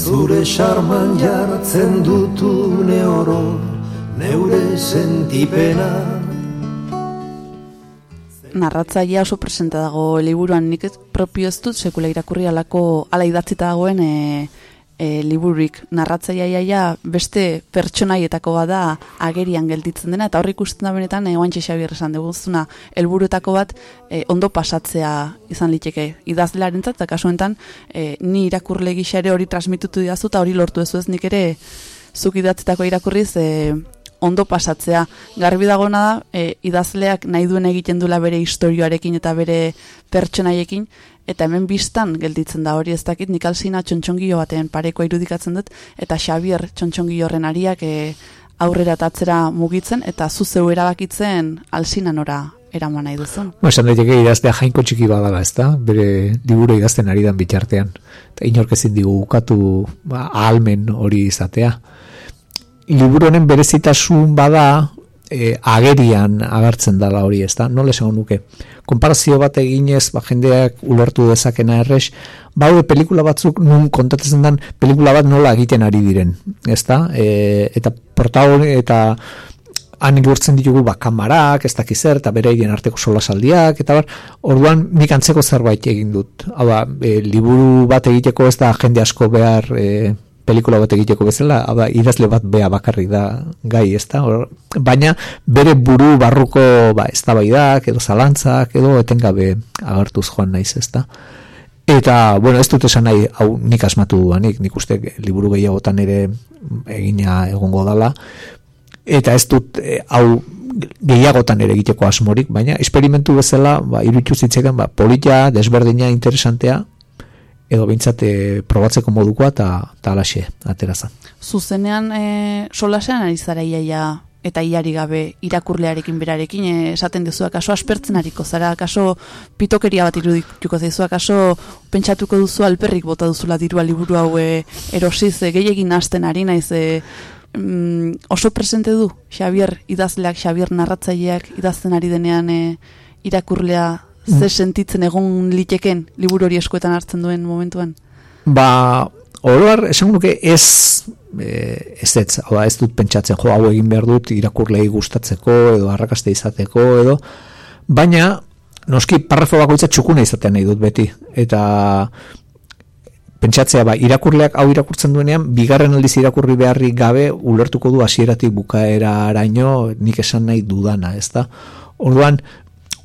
Speaker 5: Zure charman jartzen dutu ne oro Neure sentipena
Speaker 2: narratzailea oso presente dago liburuan. Nik propio ez dut sekula irakurri alako ala idatzita dagoen e, e, libururik. Narratzailea iaia beste pertsonaietako bada agerian gelditzen dena eta hor ikusten da benetan e, oantxe Xabier esan duguzuna helburuetako bat e, ondo pasatzea izan liteke. Idazlearentzat eta kasu honetan e, ni irakurle gisa ere hori transmitutu didazu eta hori lortu ez nik ere zuk idatzitako irakurriz e, ondo pasatzea. Garbi dagona da, e, idazleak nahi duen egiten dula bere historioarekin eta bere pertsonaiekin, eta hemen biztan gelditzen da hori ez dakit, nik alzina txontxongio batean parekoa irudikatzen dut, eta Xabier txontxongio horren ariak e, aurrera eta atzera mugitzen, eta zu zeu erabakitzen alzina nora eraman nahi duzun.
Speaker 6: Ba, esan daiteke idaztea jainko txiki badala, ez da? Bere liburu idazten ari dan bitartean. Eta inork ezin digu ukatu ba, ahalmen hori izatea. Liburu honen berezitasun bada e, agerian agertzen dala hori, ez da? Nola esan nuke? Konparazio bat eginez, ba, jendeak ulertu dezakena errex, baude pelikula batzuk nun kontatzen den pelikula bat nola egiten ari diren, ez da? E, eta protagoni, eta han igurtzen ditugu ba, kamarak, ez dakiz zer, eta bere arteko solasaldiak, eta bar, orduan nik antzeko zerbait egin dut. Hau da, e, liburu bat egiteko ez da jende asko behar e, pelikula bat egiteko bezala, da, idazle bat bea bakarrik da gai, ez da? Hor, baina bere buru barruko ba, eztabaidak edo zalantzak, edo etengabe agertuz joan naiz, ez da? Eta, bueno, ez dut esan nahi, hau nik asmatu duanik, nik uste liburu gehiagotan ere egina egongo dala, eta ez dut eh, hau gehiagotan ere egiteko asmorik, baina esperimentu bezala, ba, iruditu zitzaidan, ba, polita, desberdina, interesantea, edo behintzat eh, probatzeko modukoa eta ta alaxe, aterazan.
Speaker 2: Zuzenean e, solasean ari zara iaia eta iari gabe irakurlearekin berarekin e, esaten dizu akaso aspertzen ariko zara akaso pitokeria bat irudituko zaizu akaso pentsatuko duzu alperrik bota duzula dirua liburu hau e, erosiz e, gehiegin hasten ari naiz e, mm, oso presente du Xavier idazleak, Xavier narratzaileak idazten ari denean e, irakurlea ze sentitzen egon liteken liburu hori eskuetan hartzen duen momentuan?
Speaker 6: Ba, oroar, esan nuke ez e, ez ez, hau da, ez dut pentsatzen jo hau egin behar dut irakurlei gustatzeko edo arrakaste izateko edo baina noski parrafo bakoitza txukuna izatea nahi dut beti eta pentsatzea ba, irakurleak hau irakurtzen duenean, bigarren aldiz irakurri beharrik gabe ulertuko du hasieratik bukaera araino nik esan nahi dudana, ez da? Orduan,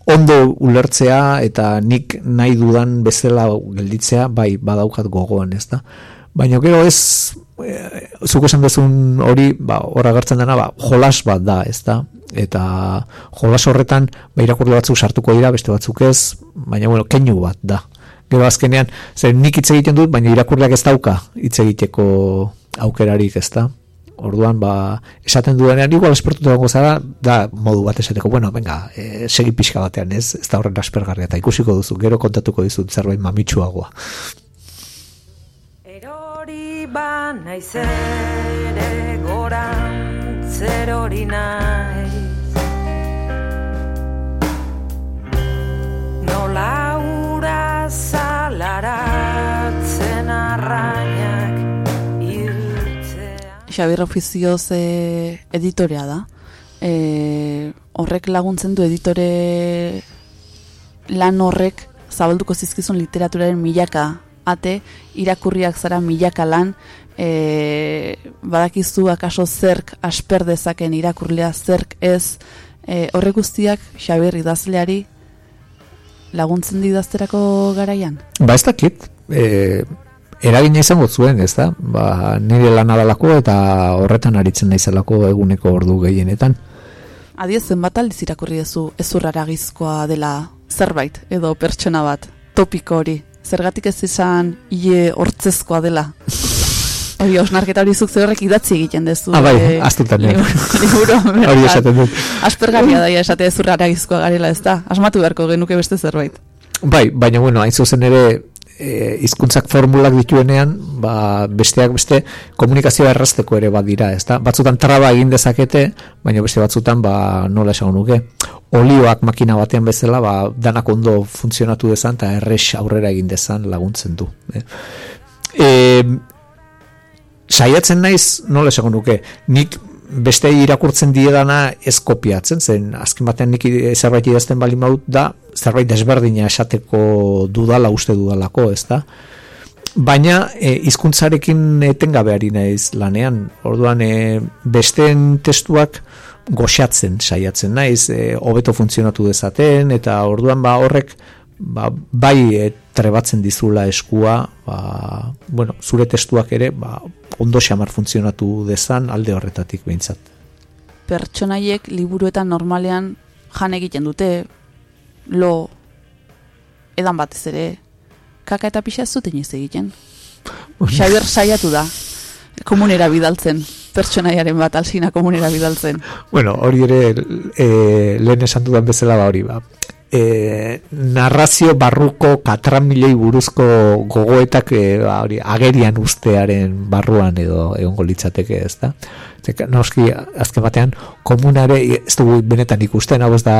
Speaker 6: ondo ulertzea eta nik nahi dudan bezala gelditzea, bai, badaukat gogoan, ez da? Baina gero ez, e, zuk esan duzun hori, ba, horra gertzen dena, ba, jolas bat da, ez da? Eta jolas horretan, ba, irakurle batzuk sartuko dira, beste batzuk ez, baina, bueno, keinu bat da. Gero azkenean, zer nik hitz egiten dut, baina irakurleak ez dauka hitz egiteko aukerarik, ez da? Orduan, ba, esaten duenean, igual espertuta gongo zara, da modu bat esateko, bueno, venga, e, segi pixka batean, ez, ez da horren aspergarria, eta ikusiko duzu, gero kontatuko dizut zerbait mamitsuagoa.
Speaker 8: Erori ba naiz ere gorantzer hori naiz Nola ura zalaratzen
Speaker 2: Xabir ofizioz e, editorea da. E, horrek laguntzen du editore lan horrek zabalduko zizkizun literaturaren milaka ate, irakurriak zara milaka lan, e, badakizu akaso zerk asper dezaken irakurlea zerk ez, e, horrek guztiak Xabir idazleari laguntzen didazterako garaian?
Speaker 6: Ba, ez dakit, e, eragina izango zuen, ez da? Ba, nire lan adalako eta horretan aritzen naizelako eguneko ordu gehienetan.
Speaker 2: Adiez zenbat aldiz irakurri duzu ezurraragizkoa dela zerbait edo pertsona bat, topiko hori. Zergatik ez izan hile hortzezkoa dela. *laughs* Hori, osnarketa hori zuk horrek idatzi egiten dezu.
Speaker 6: Ah, bai,
Speaker 2: eh,
Speaker 6: astutan *laughs*
Speaker 2: liburu
Speaker 6: Hori esaten dut.
Speaker 2: Aspergarria daia esate ezurraragizkoa garela ez da. Asmatu beharko genuke beste zerbait.
Speaker 6: Bai, baina bueno, hain zuzen ere e, hizkuntzak formulak dituenean, ba, besteak beste komunikazioa errazteko ere badira, ezta? Batzutan traba egin dezakete, baina beste batzutan ba nola esango nuke. Olioak makina batean bezala, ba danak ondo funtzionatu dezan eta erres aurrera egin dezan laguntzen du. Eh? E, saiatzen naiz, nola esango nuke, nik beste irakurtzen diedana ez kopiatzen, zen azken batean nik zerbait idazten bali maut da, zerbait desberdina esateko dudala uste dudalako, ez da? Baina e, hizkuntzarekin etengabe ari naiz lanean, orduan e, besteen testuak goxatzen saiatzen naiz, e, hobeto funtzionatu dezaten, eta orduan ba horrek ba, bai e, trebatzen dizula eskua, ba, bueno, zure testuak ere ba, ondo xamar funtzionatu dezan alde horretatik behintzat.
Speaker 2: Pertsonaiek liburuetan normalean jan egiten dute, lo, edan batez ere, kaka eta pixa zuten ez egiten. Xabier saiatu da, komunera bidaltzen, pertsonaiaren bat alzina komunera bidaltzen.
Speaker 6: Bueno, hori ere e, lehen esan dudan bezala ba hori ba. E, narrazio barruko katramilei buruzko gogoetak e, ba, hori, agerian ustearen barruan edo egongo litzateke ez da. Zeka, noski, azken batean, komunare, ez dugu benetan ikusten, hau ez da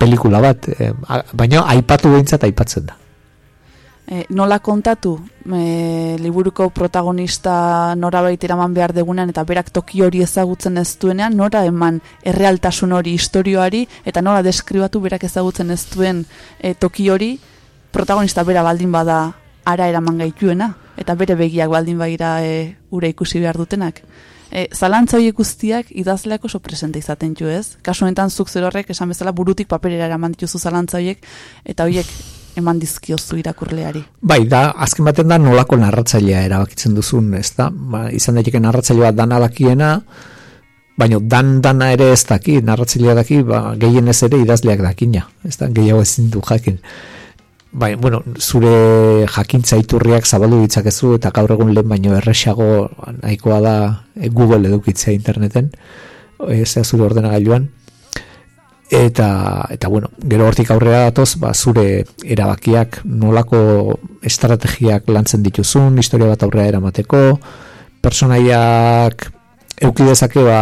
Speaker 6: pelikula bat, e, baina aipatu behintzat aipatzen da.
Speaker 2: E, nola kontatu e, liburuko protagonista norabait eraman behar degunean eta berak toki hori ezagutzen ez duenean, nora eman errealtasun hori historioari eta nola deskribatu berak ezagutzen ez duen e, toki hori protagonista bera baldin bada ara eraman gaituena eta bere begiak baldin baira e, ura ikusi behar dutenak. E, zalantza horiek guztiak idazleak oso presente izaten ju ez? Kasu honetan zuk zer horrek esan bezala burutik paperera eraman dituzu zalantza horiek eta horiek eman dizkiozu irakurleari.
Speaker 6: Bai, da, azken baten da nolako narratzailea erabakitzen duzun, ez da? Ba, izan daiteke narratzaile bat dan alakiena, baina dan dana ere ez daki, narratzailea daki, ba, gehienez ere idazleak dakina, ez da? Gehiago ezin du jakin. Bai, bueno, zure jakintza iturriak zabaldu ditzakezu eta gaur egun lehen baino erresago nahikoa da eh, Google edukitzea interneten, ez da zure ordenagailuan, eta eta bueno, gero hortik aurrera datoz, ba, zure erabakiak nolako estrategiak lantzen dituzun, historia bat aurrera eramateko, personaiak euki dezake ba,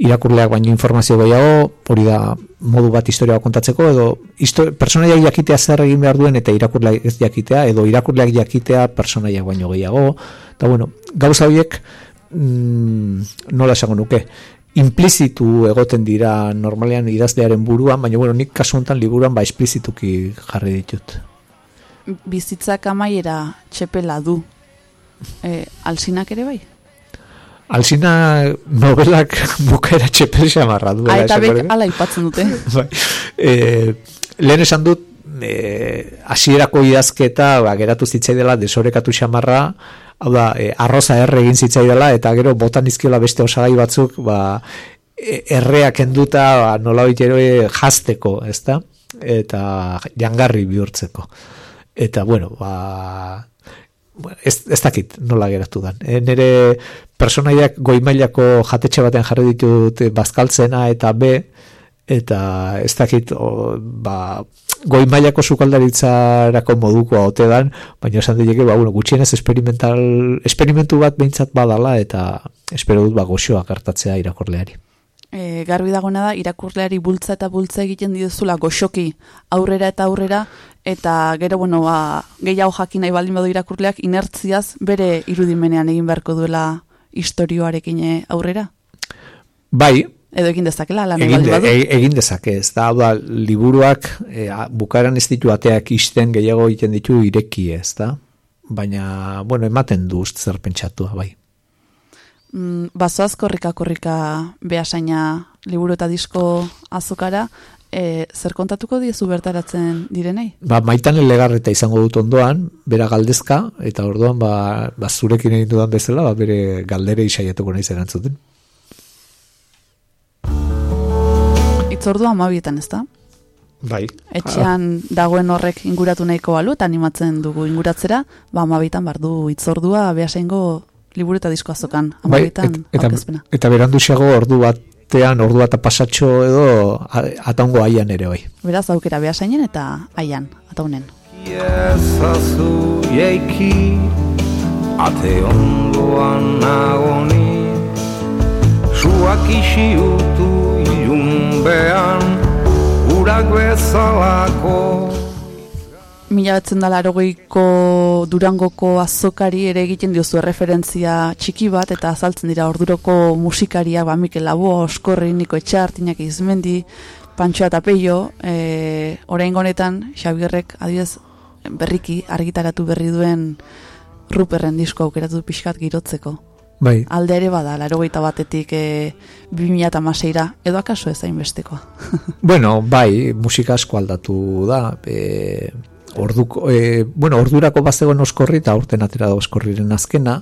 Speaker 6: irakurleak baino informazio gehiago, hori da modu bat historia kontatzeko, edo personaiak jakitea zer egin behar duen eta irakurleak ez jakitea, edo irakurleak jakitea personaiak baino gehiago, eta bueno, gauza horiek mm, nola esango nuke, implizitu egoten dira normalean idazlearen buruan, baina bueno, nik kasu honetan liburuan ba esplizituki jarri ditut.
Speaker 2: bizitzak amaiera txepela du. E, alzinak ere bai?
Speaker 6: Alzina novelak *laughs* bukaera txepel xamarra duela.
Speaker 2: Ah, eta
Speaker 6: esango
Speaker 2: bek ala ipatzen dute. *laughs*
Speaker 6: bai. e, lehen esan dut e, hasierako idazketa ba, geratu zitzaidela desorekatu xamarra hau da, e, arroza erre egin zitzaidela eta gero botan izkiola beste osagai batzuk ba, e, erreak enduta ba, nola ere jazteko ezta? eta jangarri bihurtzeko eta bueno ba, ez, ez dakit nola geratu dan. E, nire personaiak goi mailako jatetxe batean jarri ditut eh, bazkaltzena eta B, eta ez dakit o, ba, goi mailako sukaldaritzarako moduko ote dan, baina esan dileke, ba, bueno, gutxienez experimental, experimentu bat behintzat badala, eta espero dut ba, goxoak hartatzea irakorleari.
Speaker 2: E, garbi dagona da, irakurleari bultza eta bultza egiten dizula goxoki aurrera eta aurrera, eta gero, bueno, ba, gehiago jakin nahi baldin badu irakurleak inertziaz bere irudimenean egin beharko duela historioarekin eh, aurrera.
Speaker 6: Bai,
Speaker 2: Edo egin dezakela, lan
Speaker 6: egin, de, e- egin dezake, ez da, da, liburuak e, bukaeran ez ditu ateak isten gehiago egiten ditu ireki, ez da? Baina, bueno, ematen du zer pentsatua, bai.
Speaker 2: Mm, bazoaz korrika korrika behasaina liburu eta disko azokara, e, zer kontatuko diezu bertaratzen direnei?
Speaker 6: Ba, maitan elegarreta izango dut ondoan, bera galdezka, eta orduan, ba, ba zurekin egin dudan bezala, ba, bere galdere isaiatuko naiz erantzuten.
Speaker 2: Itzordua amabietan, ez da?
Speaker 6: Bai.
Speaker 2: Etxean dagoen horrek inguratu nahiko balu eta animatzen dugu inguratzera, ba amabietan bardu itzordua behasaingo liburu eta disko azokan,
Speaker 6: Bai,
Speaker 2: amabietan
Speaker 6: et- eta, eta beranduxago ordu batean, ordu bat pasatxo edo a- ataungo aian ere bai.
Speaker 2: Beraz aukera behasainen eta aian, ataunen.
Speaker 5: Iezazu jeiki Ate ondoan nagoni Suak isiutu ilunbean Urak bezalako
Speaker 2: Mila batzen da larogeiko durangoko azokari ere egiten diozu referentzia txiki bat eta azaltzen dira orduroko musikariak, ba Mikel Laboa, Oskorri, Niko Etxar, Tinak Izmendi, Pantxoa eta Peio, e, orain honetan Xabierrek adibidez berriki argitaratu berri duen Ruperren disko aukeratu pixkat girotzeko.
Speaker 6: Bai,
Speaker 2: Alde ere bada, larogeita batetik e, 2006ra, edo akaso ez hainbestekoa. *laughs*
Speaker 6: Bueno, bai, musika asko aldatu da. E, orduko, e, bueno, ordurako bazegoen oskorri eta aurten atera da oskorriren azkena.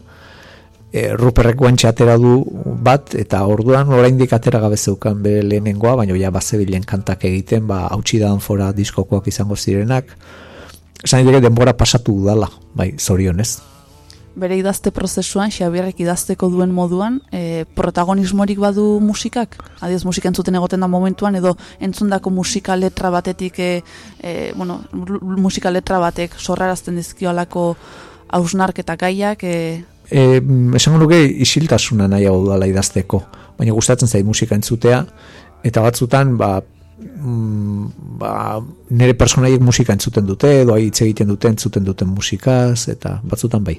Speaker 6: E, Ruperrek atera du bat, eta orduan oraindik atera gabe zeukan bere lehenengoa, baina ja bazebilen kantak egiten, ba, hautsi da fora diskokoak izango zirenak. Esan denbora pasatu dudala, bai, zorionez.
Speaker 2: Bere idazte prozesuan, Xabierrek idazteko duen moduan, e, protagonismorik badu musikak? Adiez, musika entzuten egoten da momentuan, edo entzundako musika letra batetik, e, e, bueno, musika letra batek sorrarazten dizkiolako hausnarketa gaiak, e,
Speaker 6: E, esango nuke isiltasuna nahiago dudala idazteko, baina gustatzen zait musika entzutea, eta batzutan, ba, mm, ba, nire personaiek musika entzuten dute, edo hitz egiten dute entzuten duten musikaz, eta batzutan bai.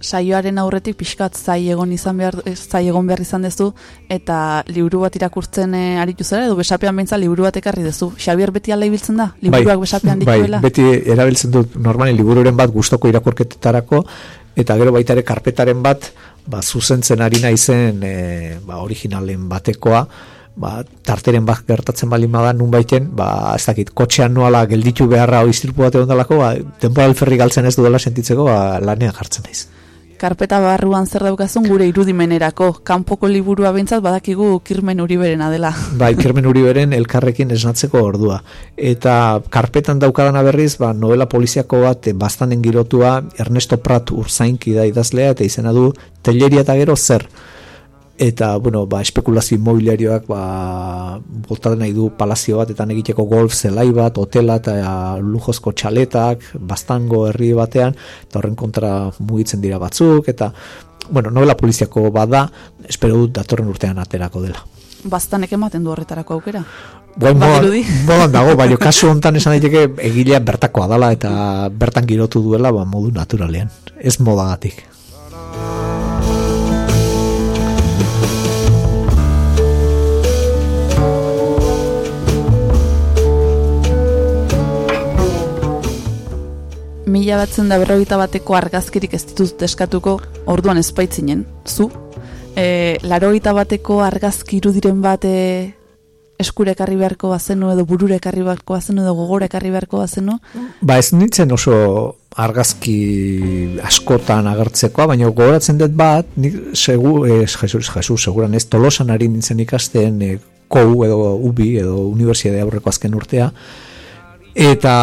Speaker 2: Saioaren aurretik pixkat zai egon izan behar, eh, zai egon behar izan dezu, eta liburu bat irakurtzen e, aritu zera, edo besapean beintza liburu bat ekarri dezu. Xabier beti ala ibiltzen da? Liburuak besapean
Speaker 6: bai,
Speaker 2: dituela?
Speaker 6: beti erabiltzen dut normalen libururen bat gustoko irakurketetarako, eta gero baita ere karpetaren bat, ba, zuzentzen ari naizen e, ba, originalen batekoa, ba, tarteren bat gertatzen baldin bada nun baiten, ba, ez dakit, kotxean noala gelditu beharra oiztirpu bat egon dalako, ba, denbora alferri galtzen ez dudala sentitzeko, ba, lanean jartzen naiz.
Speaker 2: Karpeta barruan zer daukazun gure irudimenerako, kanpoko liburua behintzat badakigu kirmen uriberena dela.
Speaker 6: Bai, Kermen Uriberen elkarrekin esnatzeko ordua. Eta karpetan daukadana berriz, ba, novela poliziako bat eh, bastanen girotua Ernesto Prat urzainki da idazlea, eta izena du telleria eta gero zer. Eta, bueno, ba, espekulazio immobiliarioak, ba, bota nahi du palazio bat, eta egiteko golf zelai bat, hotela eta lujozko txaletak, bastango herri batean, eta horren kontra mugitzen dira batzuk, eta, bueno, novela poliziako bada, espero dut datorren urtean aterako dela.
Speaker 2: Bastanek ematen du horretarako aukera.
Speaker 6: Modan,
Speaker 2: Badirudi. *laughs*
Speaker 6: modan dago, baina *laughs* kasu hontan esan daiteke egilea bertakoa dala eta bertan girotu duela ba, modu naturalean. Ez modagatik.
Speaker 2: Mila batzen da berrogeita bateko argazkirik ez ditut eskatuko, orduan espaitzinen, zu. E, larogeita bateko argazki irudiren bat e, eskure ekarri beharko bazenu, edo burure ekarri beharko bazenu, edo gogore ekarri beharko bazenu.
Speaker 6: Ba ez nintzen oso argazki askotan agertzekoa, baina gogoratzen dut bat, nik segu, eh, Jesus, Jesus, seguran ez, tolosan ari nintzen ikasten eh, kou edo ubi edo unibertsiade aurreko azken urtea, eta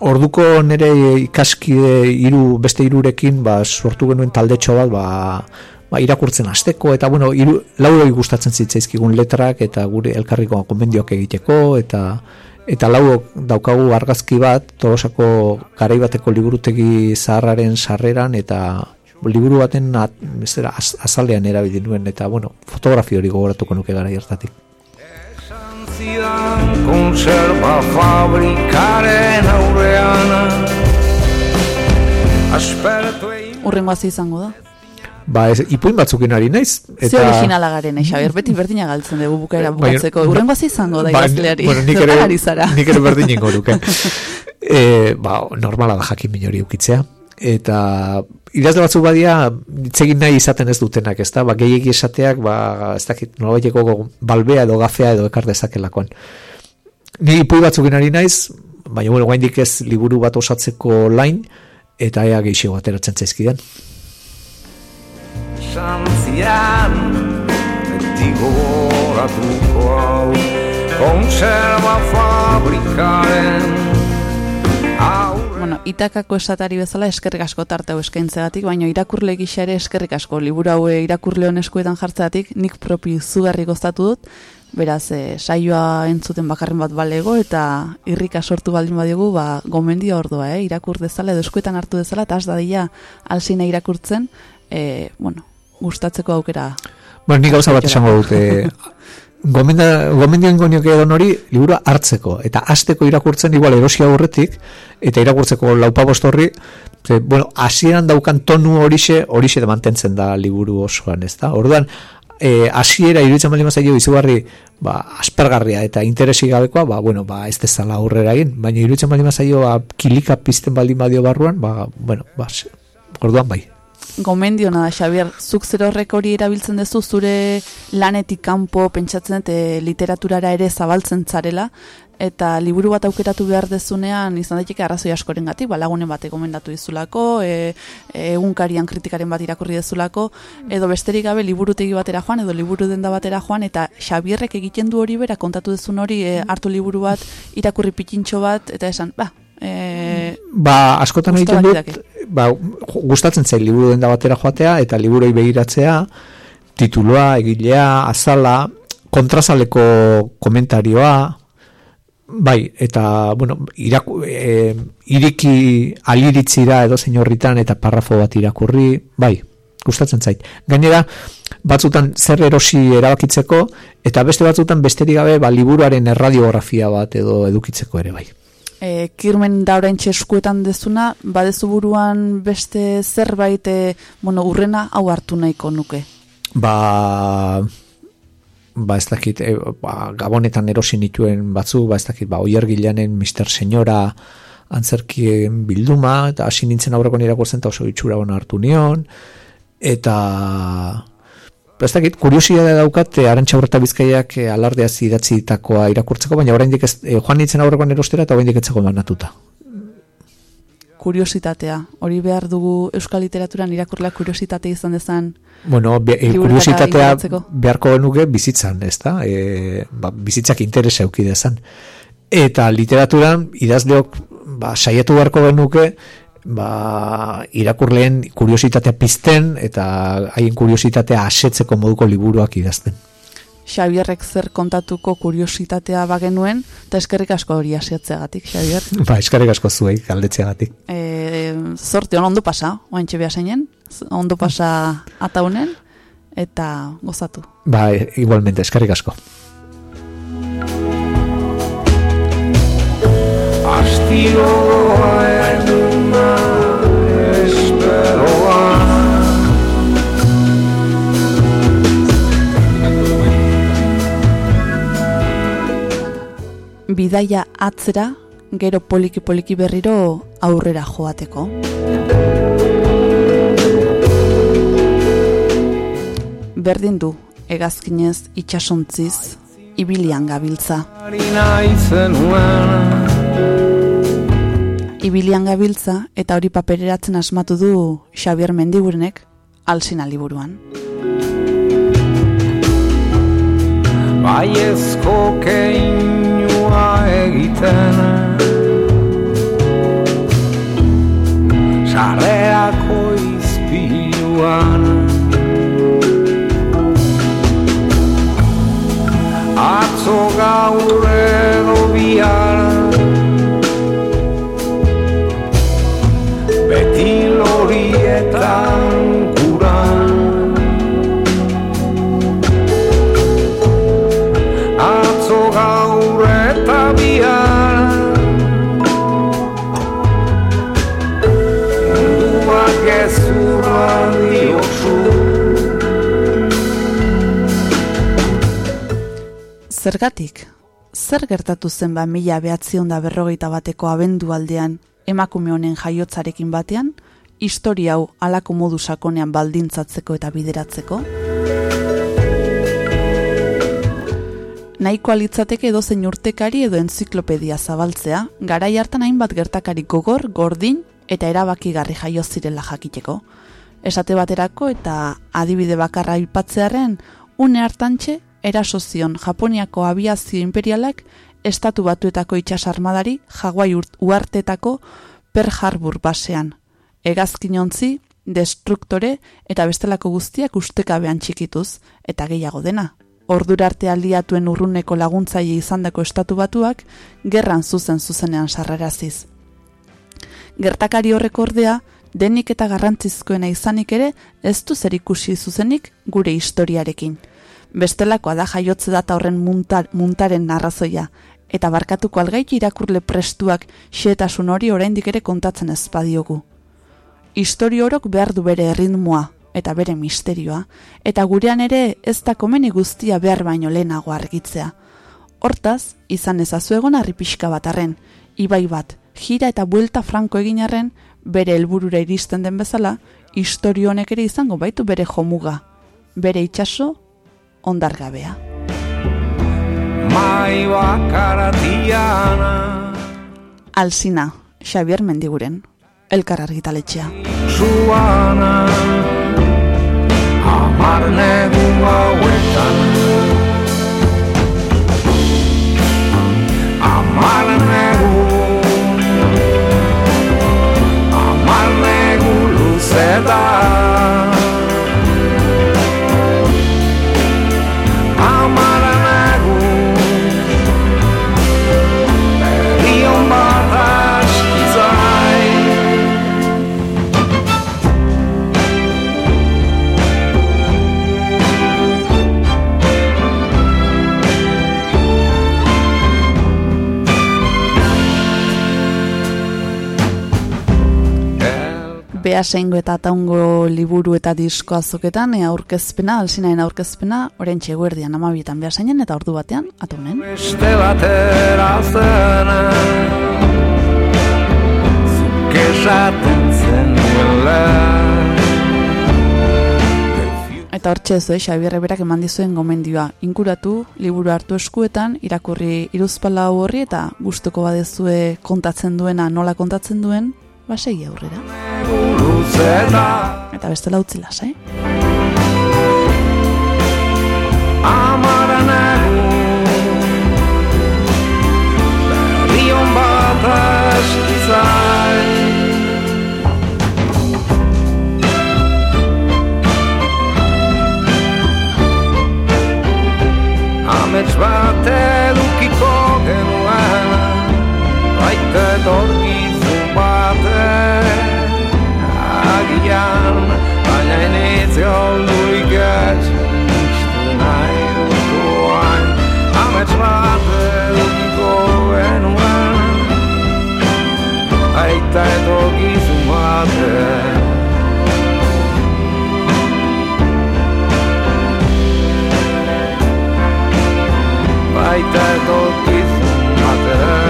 Speaker 6: orduko nire ikaskide hiru beste hirurekin ba, sortu genuen taldetxo bat ba, ba, irakurtzen hasteko eta bueno, hiru lauroi gustatzen zitzaizkigun letrak eta gure elkarriko konbendioak egiteko eta eta lauok daukagu argazki bat Tolosako garaibateko liburutegi zaharraren sarreran eta liburu baten az, azalean erabili nuen eta bueno, fotografio hori gogoratuko nuke gara hartatik.
Speaker 5: Zidan konserva fabrikaren aurrean Aspertu egin
Speaker 2: Urrengo hazi izango da.
Speaker 6: Ba, ez, ipuin batzukin ari naiz.
Speaker 2: Ze originala garen, eh, Xabier, beti berdina galtzen dugu bukaera bukatzeko.
Speaker 6: ba-
Speaker 2: Urrengo hazi izango da
Speaker 6: Ba,
Speaker 2: idazleari.
Speaker 6: Bueno, nik ere, *laughs* nik ere berdin ingo nuke. *laughs* e, ba, normala da jakin min hori ukitzea. Eta idazle batzuk badia itzegin nahi izaten ez dutenak, ez da? Ba, gehiegi esateak, ba, ez dakit, nolabaiteko balbea edo gafea edo ekar dezakelakoan. Ni ipui batzukin ari naiz, baina bueno, guaindik ez liburu bat osatzeko lain, eta ea gehiago ateratzen zaizkidan.
Speaker 5: Esan zidan beti gogoratuko hau Konserva fabrikaren
Speaker 2: Bueno, itakako esatari bezala eskerrik asko tarte hau eskaintzegatik, baina irakurle gisa ere eskerrik asko liburu haue irakurle eskuetan jartzegatik nik propi zugarri goztatu dut, beraz e, saioa entzuten bakarren bat balego eta irrika sortu baldin badigu, ba, gomendio ordua, eh? irakur dezala edo eskuetan hartu dezala, eta az dadila alzina irakurtzen, e, bueno, gustatzeko aukera
Speaker 6: Bueno, nik gauza bat esango dute. *laughs* Gomenda, gomendioen gonioke edo hori liburua hartzeko eta hasteko irakurtzen igual erosia aurretik eta irakurtzeko laupa bost horri ze, bueno, hasieran daukan tonu horixe horixe de mantentzen da liburu osoan, ez da? Orduan, eh, hasiera iruditzen baldin bazaio izugarri ba, aspergarria eta interesi gabekoa, ba, bueno, ba, ez dezala aurrera egin, baina iruditzen baldin bazaio ba, kilika pizten baldin badio barruan, ba, bueno, ba, orduan bai.
Speaker 2: Gomendio da, Xabier, zuk zer horrek hori erabiltzen duzu zure lanetik kanpo pentsatzen dut eh, literaturara ere zabaltzen zarela, eta liburu bat aukeratu behar dezunean izan daiteke arrazoi askoren gatik, ba, lagunen bat gomendatu dizulako, e, egunkarian kritikaren bat irakurri dezulako, edo besterik gabe liburutegi batera joan, edo liburu denda batera joan, eta Xabierrek egiten du hori bera, kontatu dezun hori, e, hartu liburu bat, irakurri pitintxo bat, eta esan, ba, e,
Speaker 6: Ba, askotan egiten dut. Ba, gustatzen zait liburu denda batera joatea eta liburoi begiratzea, titulua, egilea, azala, kontrazaleko komentarioa, bai, eta, bueno, iraku, e, iriki aliritzira edo zein eta parrafo bat irakurri, bai, gustatzen zait. Gainera, batzutan zer erosi erabakitzeko, eta beste batzutan besterik gabe ba, liburuaren erradiografia bat edo edukitzeko ere, bai.
Speaker 2: E, kirmen da orain eskuetan dezuna, badezu buruan beste zerbait, e, bueno, urrena hau hartu nahiko nuke.
Speaker 6: ba ba ez dakit e, ba, gabonetan erosi nituen batzu ba ez dakit ba oiergilanen Mr. Senyora antzerkien bilduma eta hasi nintzen aurreko irakurtzen eta oso itxura ona hartu nion eta ez dakit kuriosia daukat e, arantxa horreta bizkaiak e, alardeaz idatzitakoa irakurtzeko baina oraindik ez e, joan nintzen aurrekoan erostera eta oraindik etzeko banatuta
Speaker 2: Kuriositatea, hori behar dugu euskal literaturan irakurla kuriositate izan dezan,
Speaker 6: Bueno, be, e, kuriositatea beharko genuke bizitzan, ez da? E, ba, bizitzak interesa euki dezan. Eta literaturan idazleok ba, saiatu beharko genuke ba, irakurleen kuriositatea pizten eta haien kuriositatea asetzeko moduko liburuak idazten.
Speaker 2: Xabierrek zer kontatuko kuriositatea bagenuen, eta eskerrik asko hori asiatzeagatik, Xabier. *laughs*
Speaker 6: Ba, eskarrik asko zuei galdetzeagatik.
Speaker 2: E, zorte hon ondo pasa, oantxe beha zeinen, ondo pasa ataunen, eta gozatu.
Speaker 6: Ba, e, igualmente, eskarrik asko.
Speaker 5: Eguna esperoa
Speaker 2: Bidaia atzera, gero poliki-poliki berriro aurrera joateko. Berdin du, egazkinez itxasontziz, ibilian gabiltza. Ibilian gabiltza eta hori papereratzen asmatu du Xabier Mendigurenek alzina liburuan.
Speaker 5: Baiezko keinua egiten Kareako izpiluan Atzo gaur edo bihar
Speaker 2: Zergatik, zer gertatu zen ba mila behatzion da berrogeita bateko abendu aldean emakume honen jaiotzarekin batean, historia hau alako modu sakonean baldintzatzeko eta bideratzeko? Nahiko alitzateke edo zein urtekari edo enziklopedia zabaltzea, garai hartan hainbat gertakari gogor, gordin eta erabakigarri jaio zirela jakiteko. Esate baterako eta adibide bakarra aipatzearen une hartantxe eraso zion Japoniako abiazio imperialak estatu batuetako itsas armadari Hawaii uhartetako Pearl Harbor basean. Hegazkinontzi, destruktore eta bestelako guztiak ustekabean txikituz eta gehiago dena. Ordura arte aliatuen urruneko laguntzaile izandako estatu batuak gerran zuzen zuzenean sarreraziz. Gertakari horrek ordea, denik eta garrantzizkoena izanik ere, ez du zerikusi zuzenik gure historiarekin. Bestelakoa da jaiotze data horren muntar, muntaren narrazoia, eta barkatuko algaiti irakurle prestuak xetasun hori oraindik ere kontatzen ez badiogu. Histori orok behar du bere erritmoa eta bere misterioa, eta gurean ere ez da komeni guztia behar baino lehenago argitzea. Hortaz, izan ezazu egon harri pixka bat arren, ibai bat, jira eta buelta franko egin arren, bere helburura iristen den bezala, historio honek ere izango baitu bere jomuga, bere itsaso ondargabea.
Speaker 5: Mai bakaratiana
Speaker 2: Alsina, Xavier Mendiguren, Elkar argitaletxea.
Speaker 5: Zuana Amar negun hauetan. Amar negun Amar negun luzetan
Speaker 2: Beasaingo eta taungo liburu eta disko azoketan, e aurkezpena, alsinaen aurkezpena, orain txeguerdian amabietan beasainen eta ordu batean, atunen.
Speaker 5: Beste batera zena Zuk esaten zenuela
Speaker 2: Eta hortxe ez eh, Xabier berak eman dizuen gomendioa. Inkuratu, liburu hartu eskuetan, irakurri iruzpala horri eta gustuko badezue kontatzen duena nola kontatzen duen, ba segi aurrera. Eta bestela utzi lasai.
Speaker 5: Amara nago Berrion bat askizain Amets bat edukiko genuen Baita etorkizun Agian Baina enitz galduik ez Ixtu nahi dutuan Amets bat edukiko genuen Baita etorkizun baten Baita etorkizun baten
Speaker 1: Eta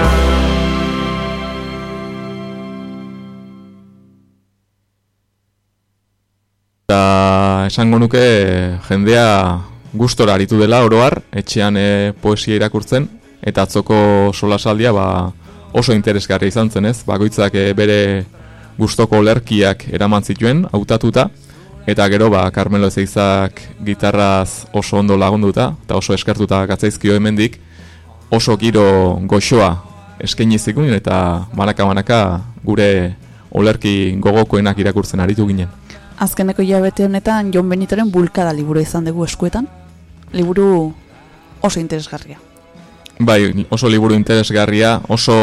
Speaker 1: esango nuke jendea gustora aritu dela oroar, etxean e, poesia irakurtzen, eta atzoko solasaldia ba, oso interesgarria izan zen ez, bakoitzak e, bere gustoko lerkiak eraman zituen, hautatuta, eta gero ba, Carmelo Ezeizak gitarraz oso ondo lagunduta, eta oso eskertuta gatzaizkio hemendik, oso giro goxoa eskaini zikun, eta manaka-manaka gure olerki gogokoenak irakurtzen aritu ginen.
Speaker 2: Azkeneko hilabete honetan Jon Benitoren bulkada liburu izan dugu eskuetan. Liburu oso interesgarria.
Speaker 1: Bai, oso liburu interesgarria, oso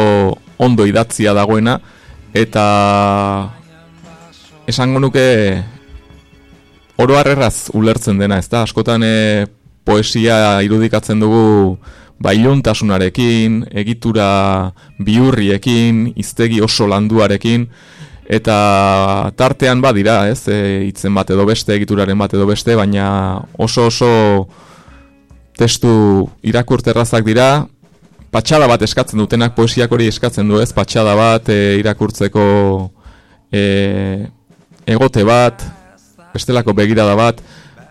Speaker 1: ondo idatzia dagoena, eta esango nuke oro harreraz ulertzen dena, ez da? Askotan e, poesia irudikatzen dugu bailuntasunarekin, egitura biurriekin, iztegi oso landuarekin, eta tartean badira, ez, e, itzen bat edo beste, egituraren bat edo beste, baina oso oso testu irakurterrazak dira, patxada bat eskatzen dutenak poesiak hori eskatzen du, ez, patxada bat e, irakurtzeko e, egote bat, bestelako begirada bat,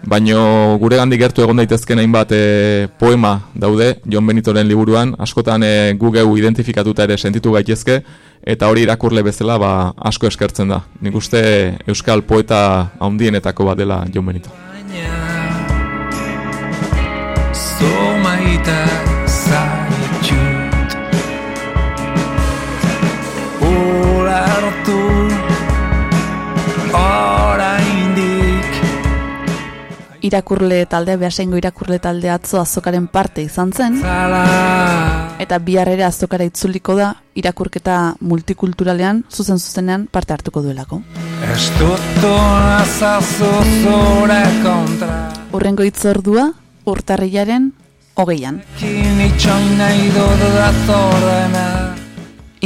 Speaker 1: baino gure gandik gertu egon daitezken hainbat e, poema daude Jon Benitoren liburuan, askotan e, gu geu identifikatuta ere sentitu gaitezke, eta hori irakurle bezala ba, asko eskertzen da. Nik uste Euskal poeta handienetako bat dela Jon Benito.
Speaker 5: Zomaita zaitxut
Speaker 2: Irakurle talde, behasengo irakurle talde atzo azokaren parte izan zen, eta bihar ere azokara itzuliko da irakurketa multikulturalean zuzen zuzenean parte hartuko duelako. Urrengo itzordua, urtarrilaren hogeian.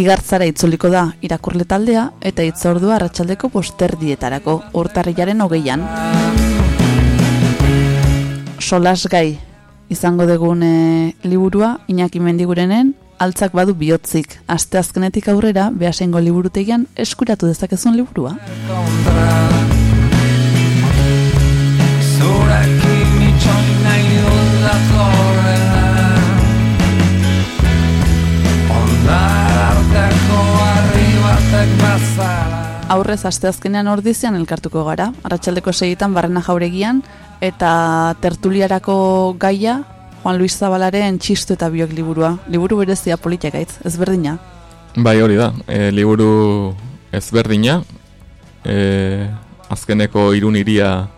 Speaker 2: Igartzara itzuliko da irakurle taldea eta itzordua arratsaldeko posterdietarako urtarrilaren hogeian. Solasgai izango dugun e, liburua Iñaki Mendigurenen altzak badu bihotzik. Aste azkenetik aurrera behasengo liburutegian eskuratu dezakezun liburua. Aurrez asteazkenean ordizian elkartuko gara, arratsaldeko segitan barrena jauregian, eta tertuliarako gaia Juan Luis Zabalaren txistu eta biok liburua. Liburu berezia politia gaitz, ezberdina.
Speaker 1: Bai hori da, e, liburu ezberdina, e, azkeneko irun iria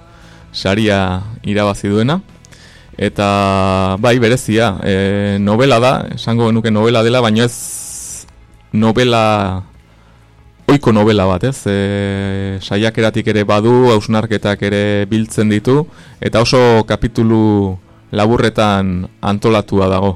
Speaker 1: saria irabazi duena, eta bai berezia, e, novela da, esango genuke novela dela, baino ez novela, oiko novela bat, ez? E, saiakeratik ere badu, hausnarketak ere biltzen ditu, eta oso kapitulu laburretan antolatua dago.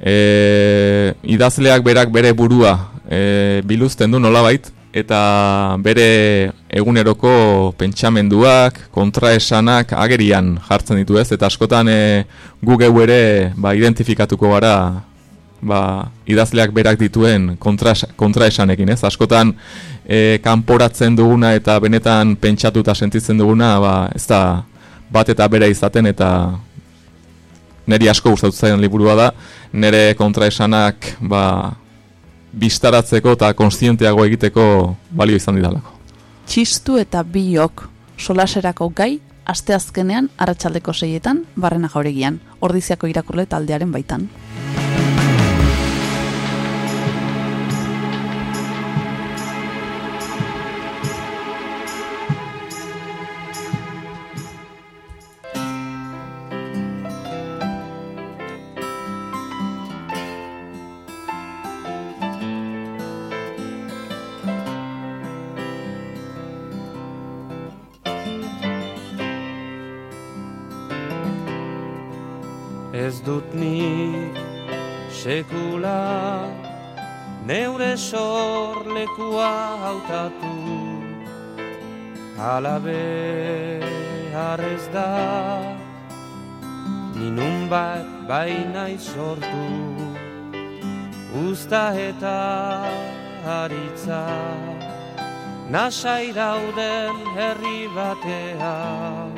Speaker 1: E, idazleak berak bere burua e, biluzten du nolabait, eta bere eguneroko pentsamenduak, kontraesanak agerian jartzen ditu ez, eta askotan e, gu geu ere ba, identifikatuko gara ba, idazleak berak dituen kontraesanekin, ez? Askotan e, kanporatzen duguna eta benetan pentsatuta sentitzen duguna, ba, ez da bat eta bera izaten eta neri asko gustatu liburua da, nere kontraesanak ba, biztaratzeko eta konstienteago egiteko balio izan didalako.
Speaker 2: Txistu eta biok solaserako gai, asteazkenean arratsaldeko seietan, barrena jauregian, ordiziako irakurle taldearen baitan.
Speaker 3: Neure sorlekua hautatu. Alabe ez da ninun bat baina sortu. Usta eta haritza Nasai dauden herri batean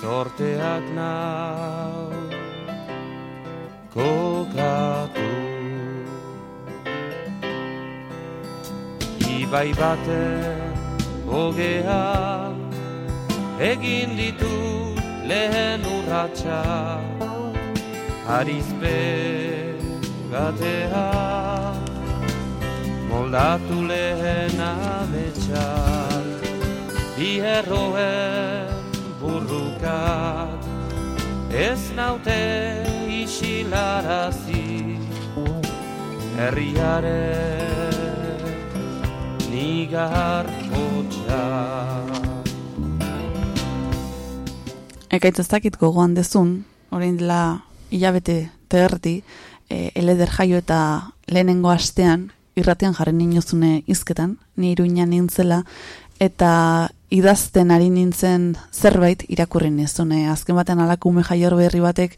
Speaker 3: Zorteak nau kokatu Ibai baten hogea Egin ditu lehen urratxa Arizpe batea moldatu lehen ametsak. Bi erroen burrukat ez naute isilarazi herriaren nigar hotxak
Speaker 2: Ekaitz gogoan dezun, orain dela hilabete terdi, e, eleder jaio eta lehenengo astean, irratean jarri ninozune izketan, ni iruinan nintzela, eta idazten ari nintzen zerbait irakurri nizune. Azken batean alakume jaior berri batek,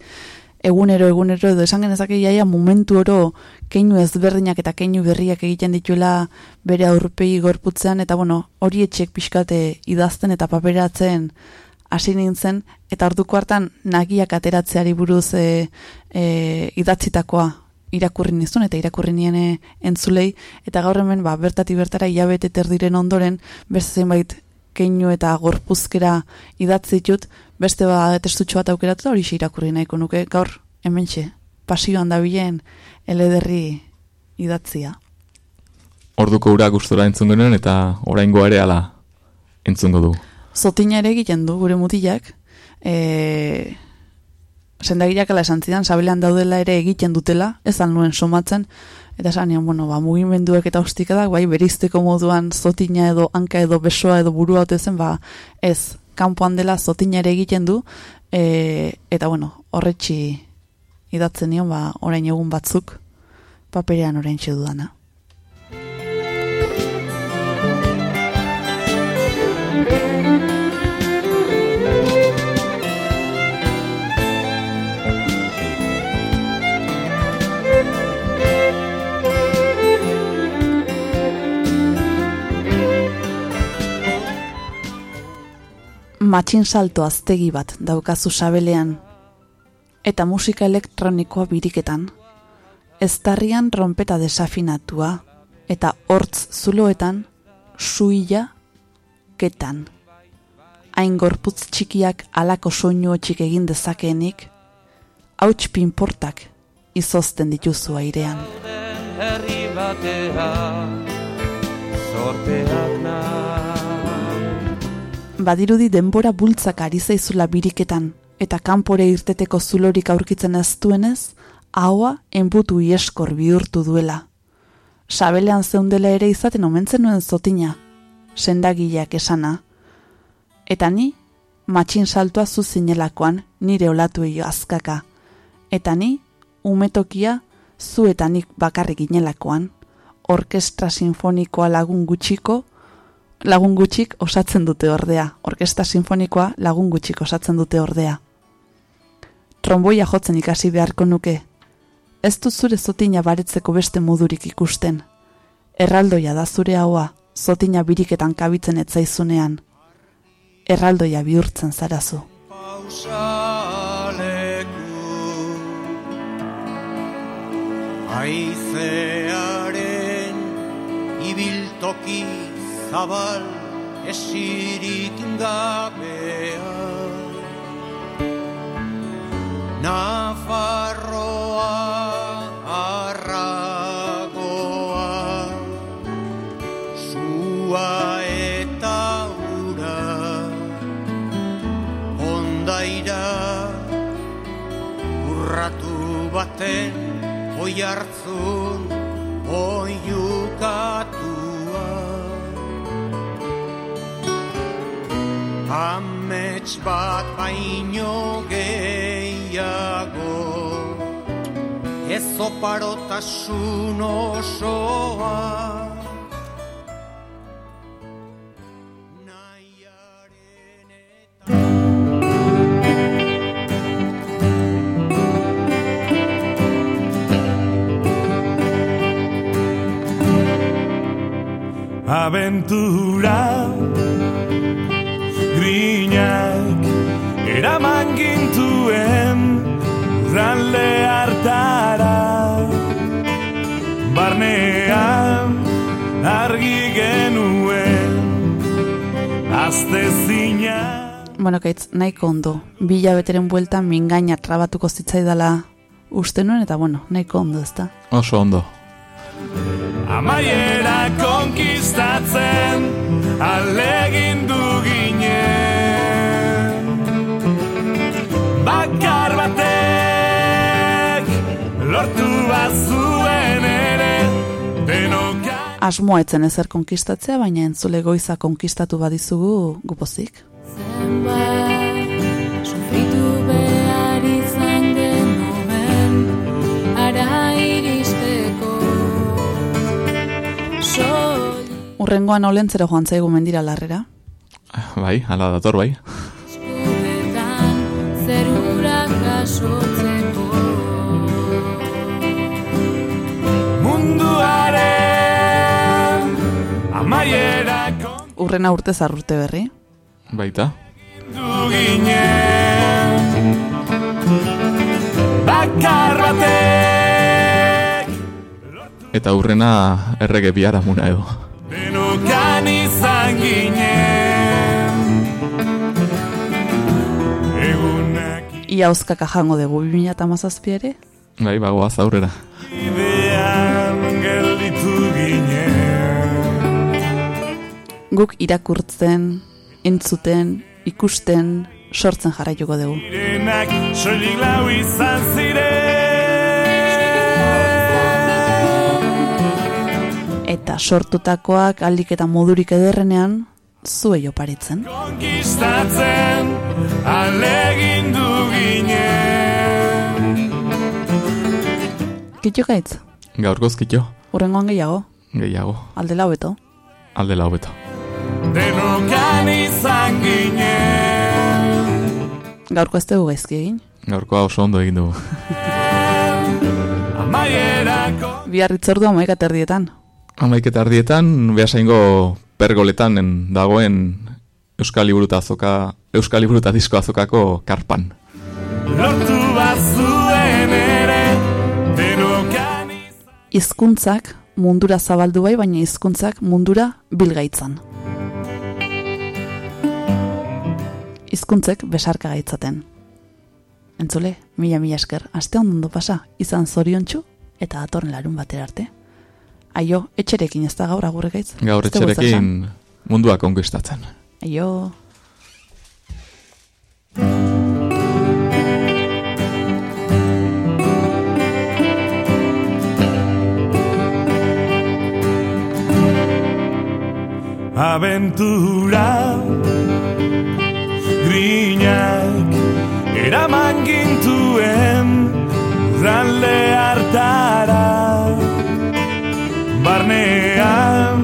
Speaker 2: egunero, egunero, edo esan genezake jaia momentu oro keinu ezberdinak eta keinu berriak egiten dituela bere aurpegi gorputzean, eta bueno, hori etxek pixkate idazten eta paperatzen hasi nintzen, eta orduko hartan nagiak ateratzeari buruz e, e, idatzitakoa irakurri nizun, eta irakurri nien entzulei, eta gaur hemen, ba, bertati bertara hilabete terdiren ondoren, beste zenbait keinu eta gorpuzkera idatzi ditut, beste ba, testutxo bat aukeratu, hori irakurri nahiko nuke, gaur hementxe, pasioan dabilen elederri idatzia.
Speaker 1: Orduko ura gustora entzun genuen eta oraingo ere ala entzungo du.
Speaker 2: Zotina ere egiten du gure mutilak, e, sendagirak ala esan zidan, sabelean daudela ere egiten dutela, ez al nuen somatzen, eta esan nion, bueno, ba, mugimenduek eta ostikadak, bai, berizteko moduan zotina edo hanka edo besoa edo burua ote zen, ba, ez, kanpoan dela zotina ere egiten du, e, eta bueno, horretxi idatzen nion, ba, orain egun batzuk, paperean orain dudana. Matxin salto aztegi bat daukazu sabelean, eta musika elektronikoa biriketan, eztarrian rompeta desafinatua, eta hortz zuloetan, suila, ketan. Hain gorputz txikiak alako soinu txik egin dezakeenik, hauts pinportak izozten dituzu airean.
Speaker 3: herri batean sorteak nahi
Speaker 2: badirudi denbora bultzak ari zaizula biriketan, eta kanpore irteteko zulorik aurkitzen ez duenez, haua enbutu ieskor bihurtu duela. Sabelean zeundela ere izaten omentzen nuen zotina, sendagileak esana. Eta ni, matxin saltua zuzinelakoan nire olatu azkaka. Eta ni, umetokia zu eta nik bakarrik ginelakoan, orkestra sinfonikoa lagun gutxiko, lagun gutxik osatzen dute ordea. Orkesta sinfonikoa lagun gutxik osatzen dute ordea. Tromboia jotzen ikasi beharko nuke. Ez du zure zotina baretzeko beste modurik ikusten. Erraldoia da zure haua, zotina biriketan kabitzen etzaizunean. Erraldoia bihurtzen zarazu.
Speaker 9: pausaleku Aizearen ibiltoki zabal esirik gabea Nafarroa arragoa Zua eta ura ondaira urratu baten oi hartzun oiukatua Amets bat baino gehiago. Ez oparotasun osoa.
Speaker 10: Aventura Grinak eraman gintuen Urralde hartara Barnean argi genuen Azte zina
Speaker 2: Bueno, kaitz, nahiko ondo. Bila beteren bueltan mingaina trabatuko zitzaidala uste nuen, eta bueno, nahiko ondo ezta.
Speaker 1: Oso ondo.
Speaker 10: Amaiera konkistatzen Alegindu ginen Bakar batek Lortu bazuen ere Denoka
Speaker 2: Asmoa etzen ezer konkistatzea, baina entzule goiza konkistatu badizugu gupozik.
Speaker 11: Sufritu
Speaker 2: Urrengoan olentzero joan zaigu mendira larrera.
Speaker 1: Bai, ala dator bai.
Speaker 11: Zerura jasotzeko
Speaker 10: Munduaren
Speaker 2: Urrena urte zarrurte berri.
Speaker 1: Baita.
Speaker 10: Bakar batek
Speaker 1: Eta urrena errege biharamuna edo.
Speaker 10: Denokan izan ginen Egunak
Speaker 2: Ia oskaka jango dugu 2017 ere.
Speaker 1: Bai, bagoaz aurrera.
Speaker 10: idean gelditu ginen
Speaker 2: Guk irakurtzen, entzuten, ikusten, sortzen jarraituko dugu.
Speaker 10: Direnak soilik lau izan ziren
Speaker 2: Eta sortutakoak aldik eta modurik ederrenean, zuei oparitzen.
Speaker 10: Konkistatzen alegindu ginen
Speaker 2: Kitxo gaitz,
Speaker 1: Gaurkoz kitxo,
Speaker 2: urrengoan gehiago,
Speaker 1: gehiago,
Speaker 2: aldela hobeto.
Speaker 1: alde lau beto.
Speaker 10: Denokan izan ginen
Speaker 2: Gaurko ez dugu gaizki egin.
Speaker 1: Gaurkoa oso ondo egin dugu.
Speaker 10: Amaierako
Speaker 2: Bihar itzordua maika terdietan.
Speaker 1: Hamaik eta ardietan, behasaingo pergoletan en- dagoen Euskal Liburuta azoka, Euskal Liburuta disko azokako karpan.
Speaker 10: lortu bazuen ere
Speaker 2: Hizkuntzak mundura zabaldu bai, baina hizkuntzak mundura bilgaitzan. Hizkuntzek besarka gaitzaten. Entzule, mila mila esker, aste ondo pasa, izan zoriontsu eta datorren larun batera arte. Aio, etxerekin ez da gaur agurre gaitz.
Speaker 1: Gaur etxerekin mundua konkistatzen.
Speaker 2: Aio.
Speaker 10: abentura Grinak eraman gintuen Ralde hartara Barnean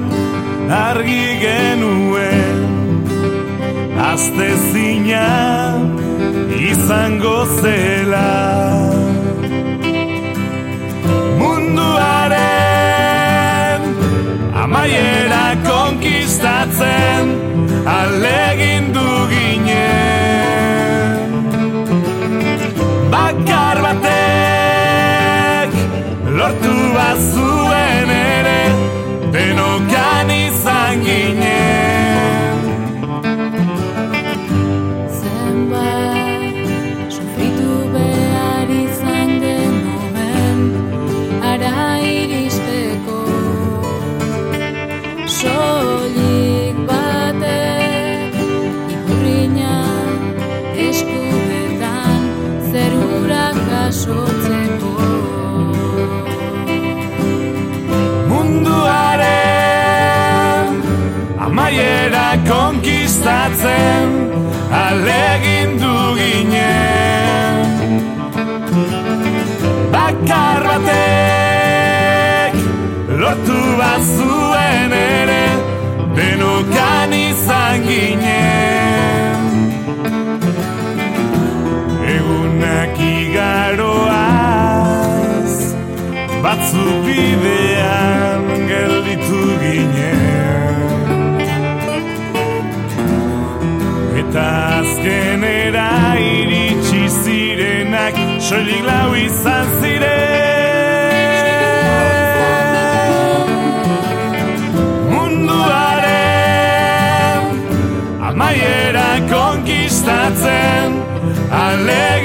Speaker 10: argi genuen Azte zina izango zela. Munduaren amaiera konkistatzen alegindu ginen. Bakar lortu bazuen ere bazuen ere denokan izan ginen egunak igaroaz batzu bidean gelditu ginen Eta azkenera iritsi zirenak soilik lau izan ziren konkistatzen alegindu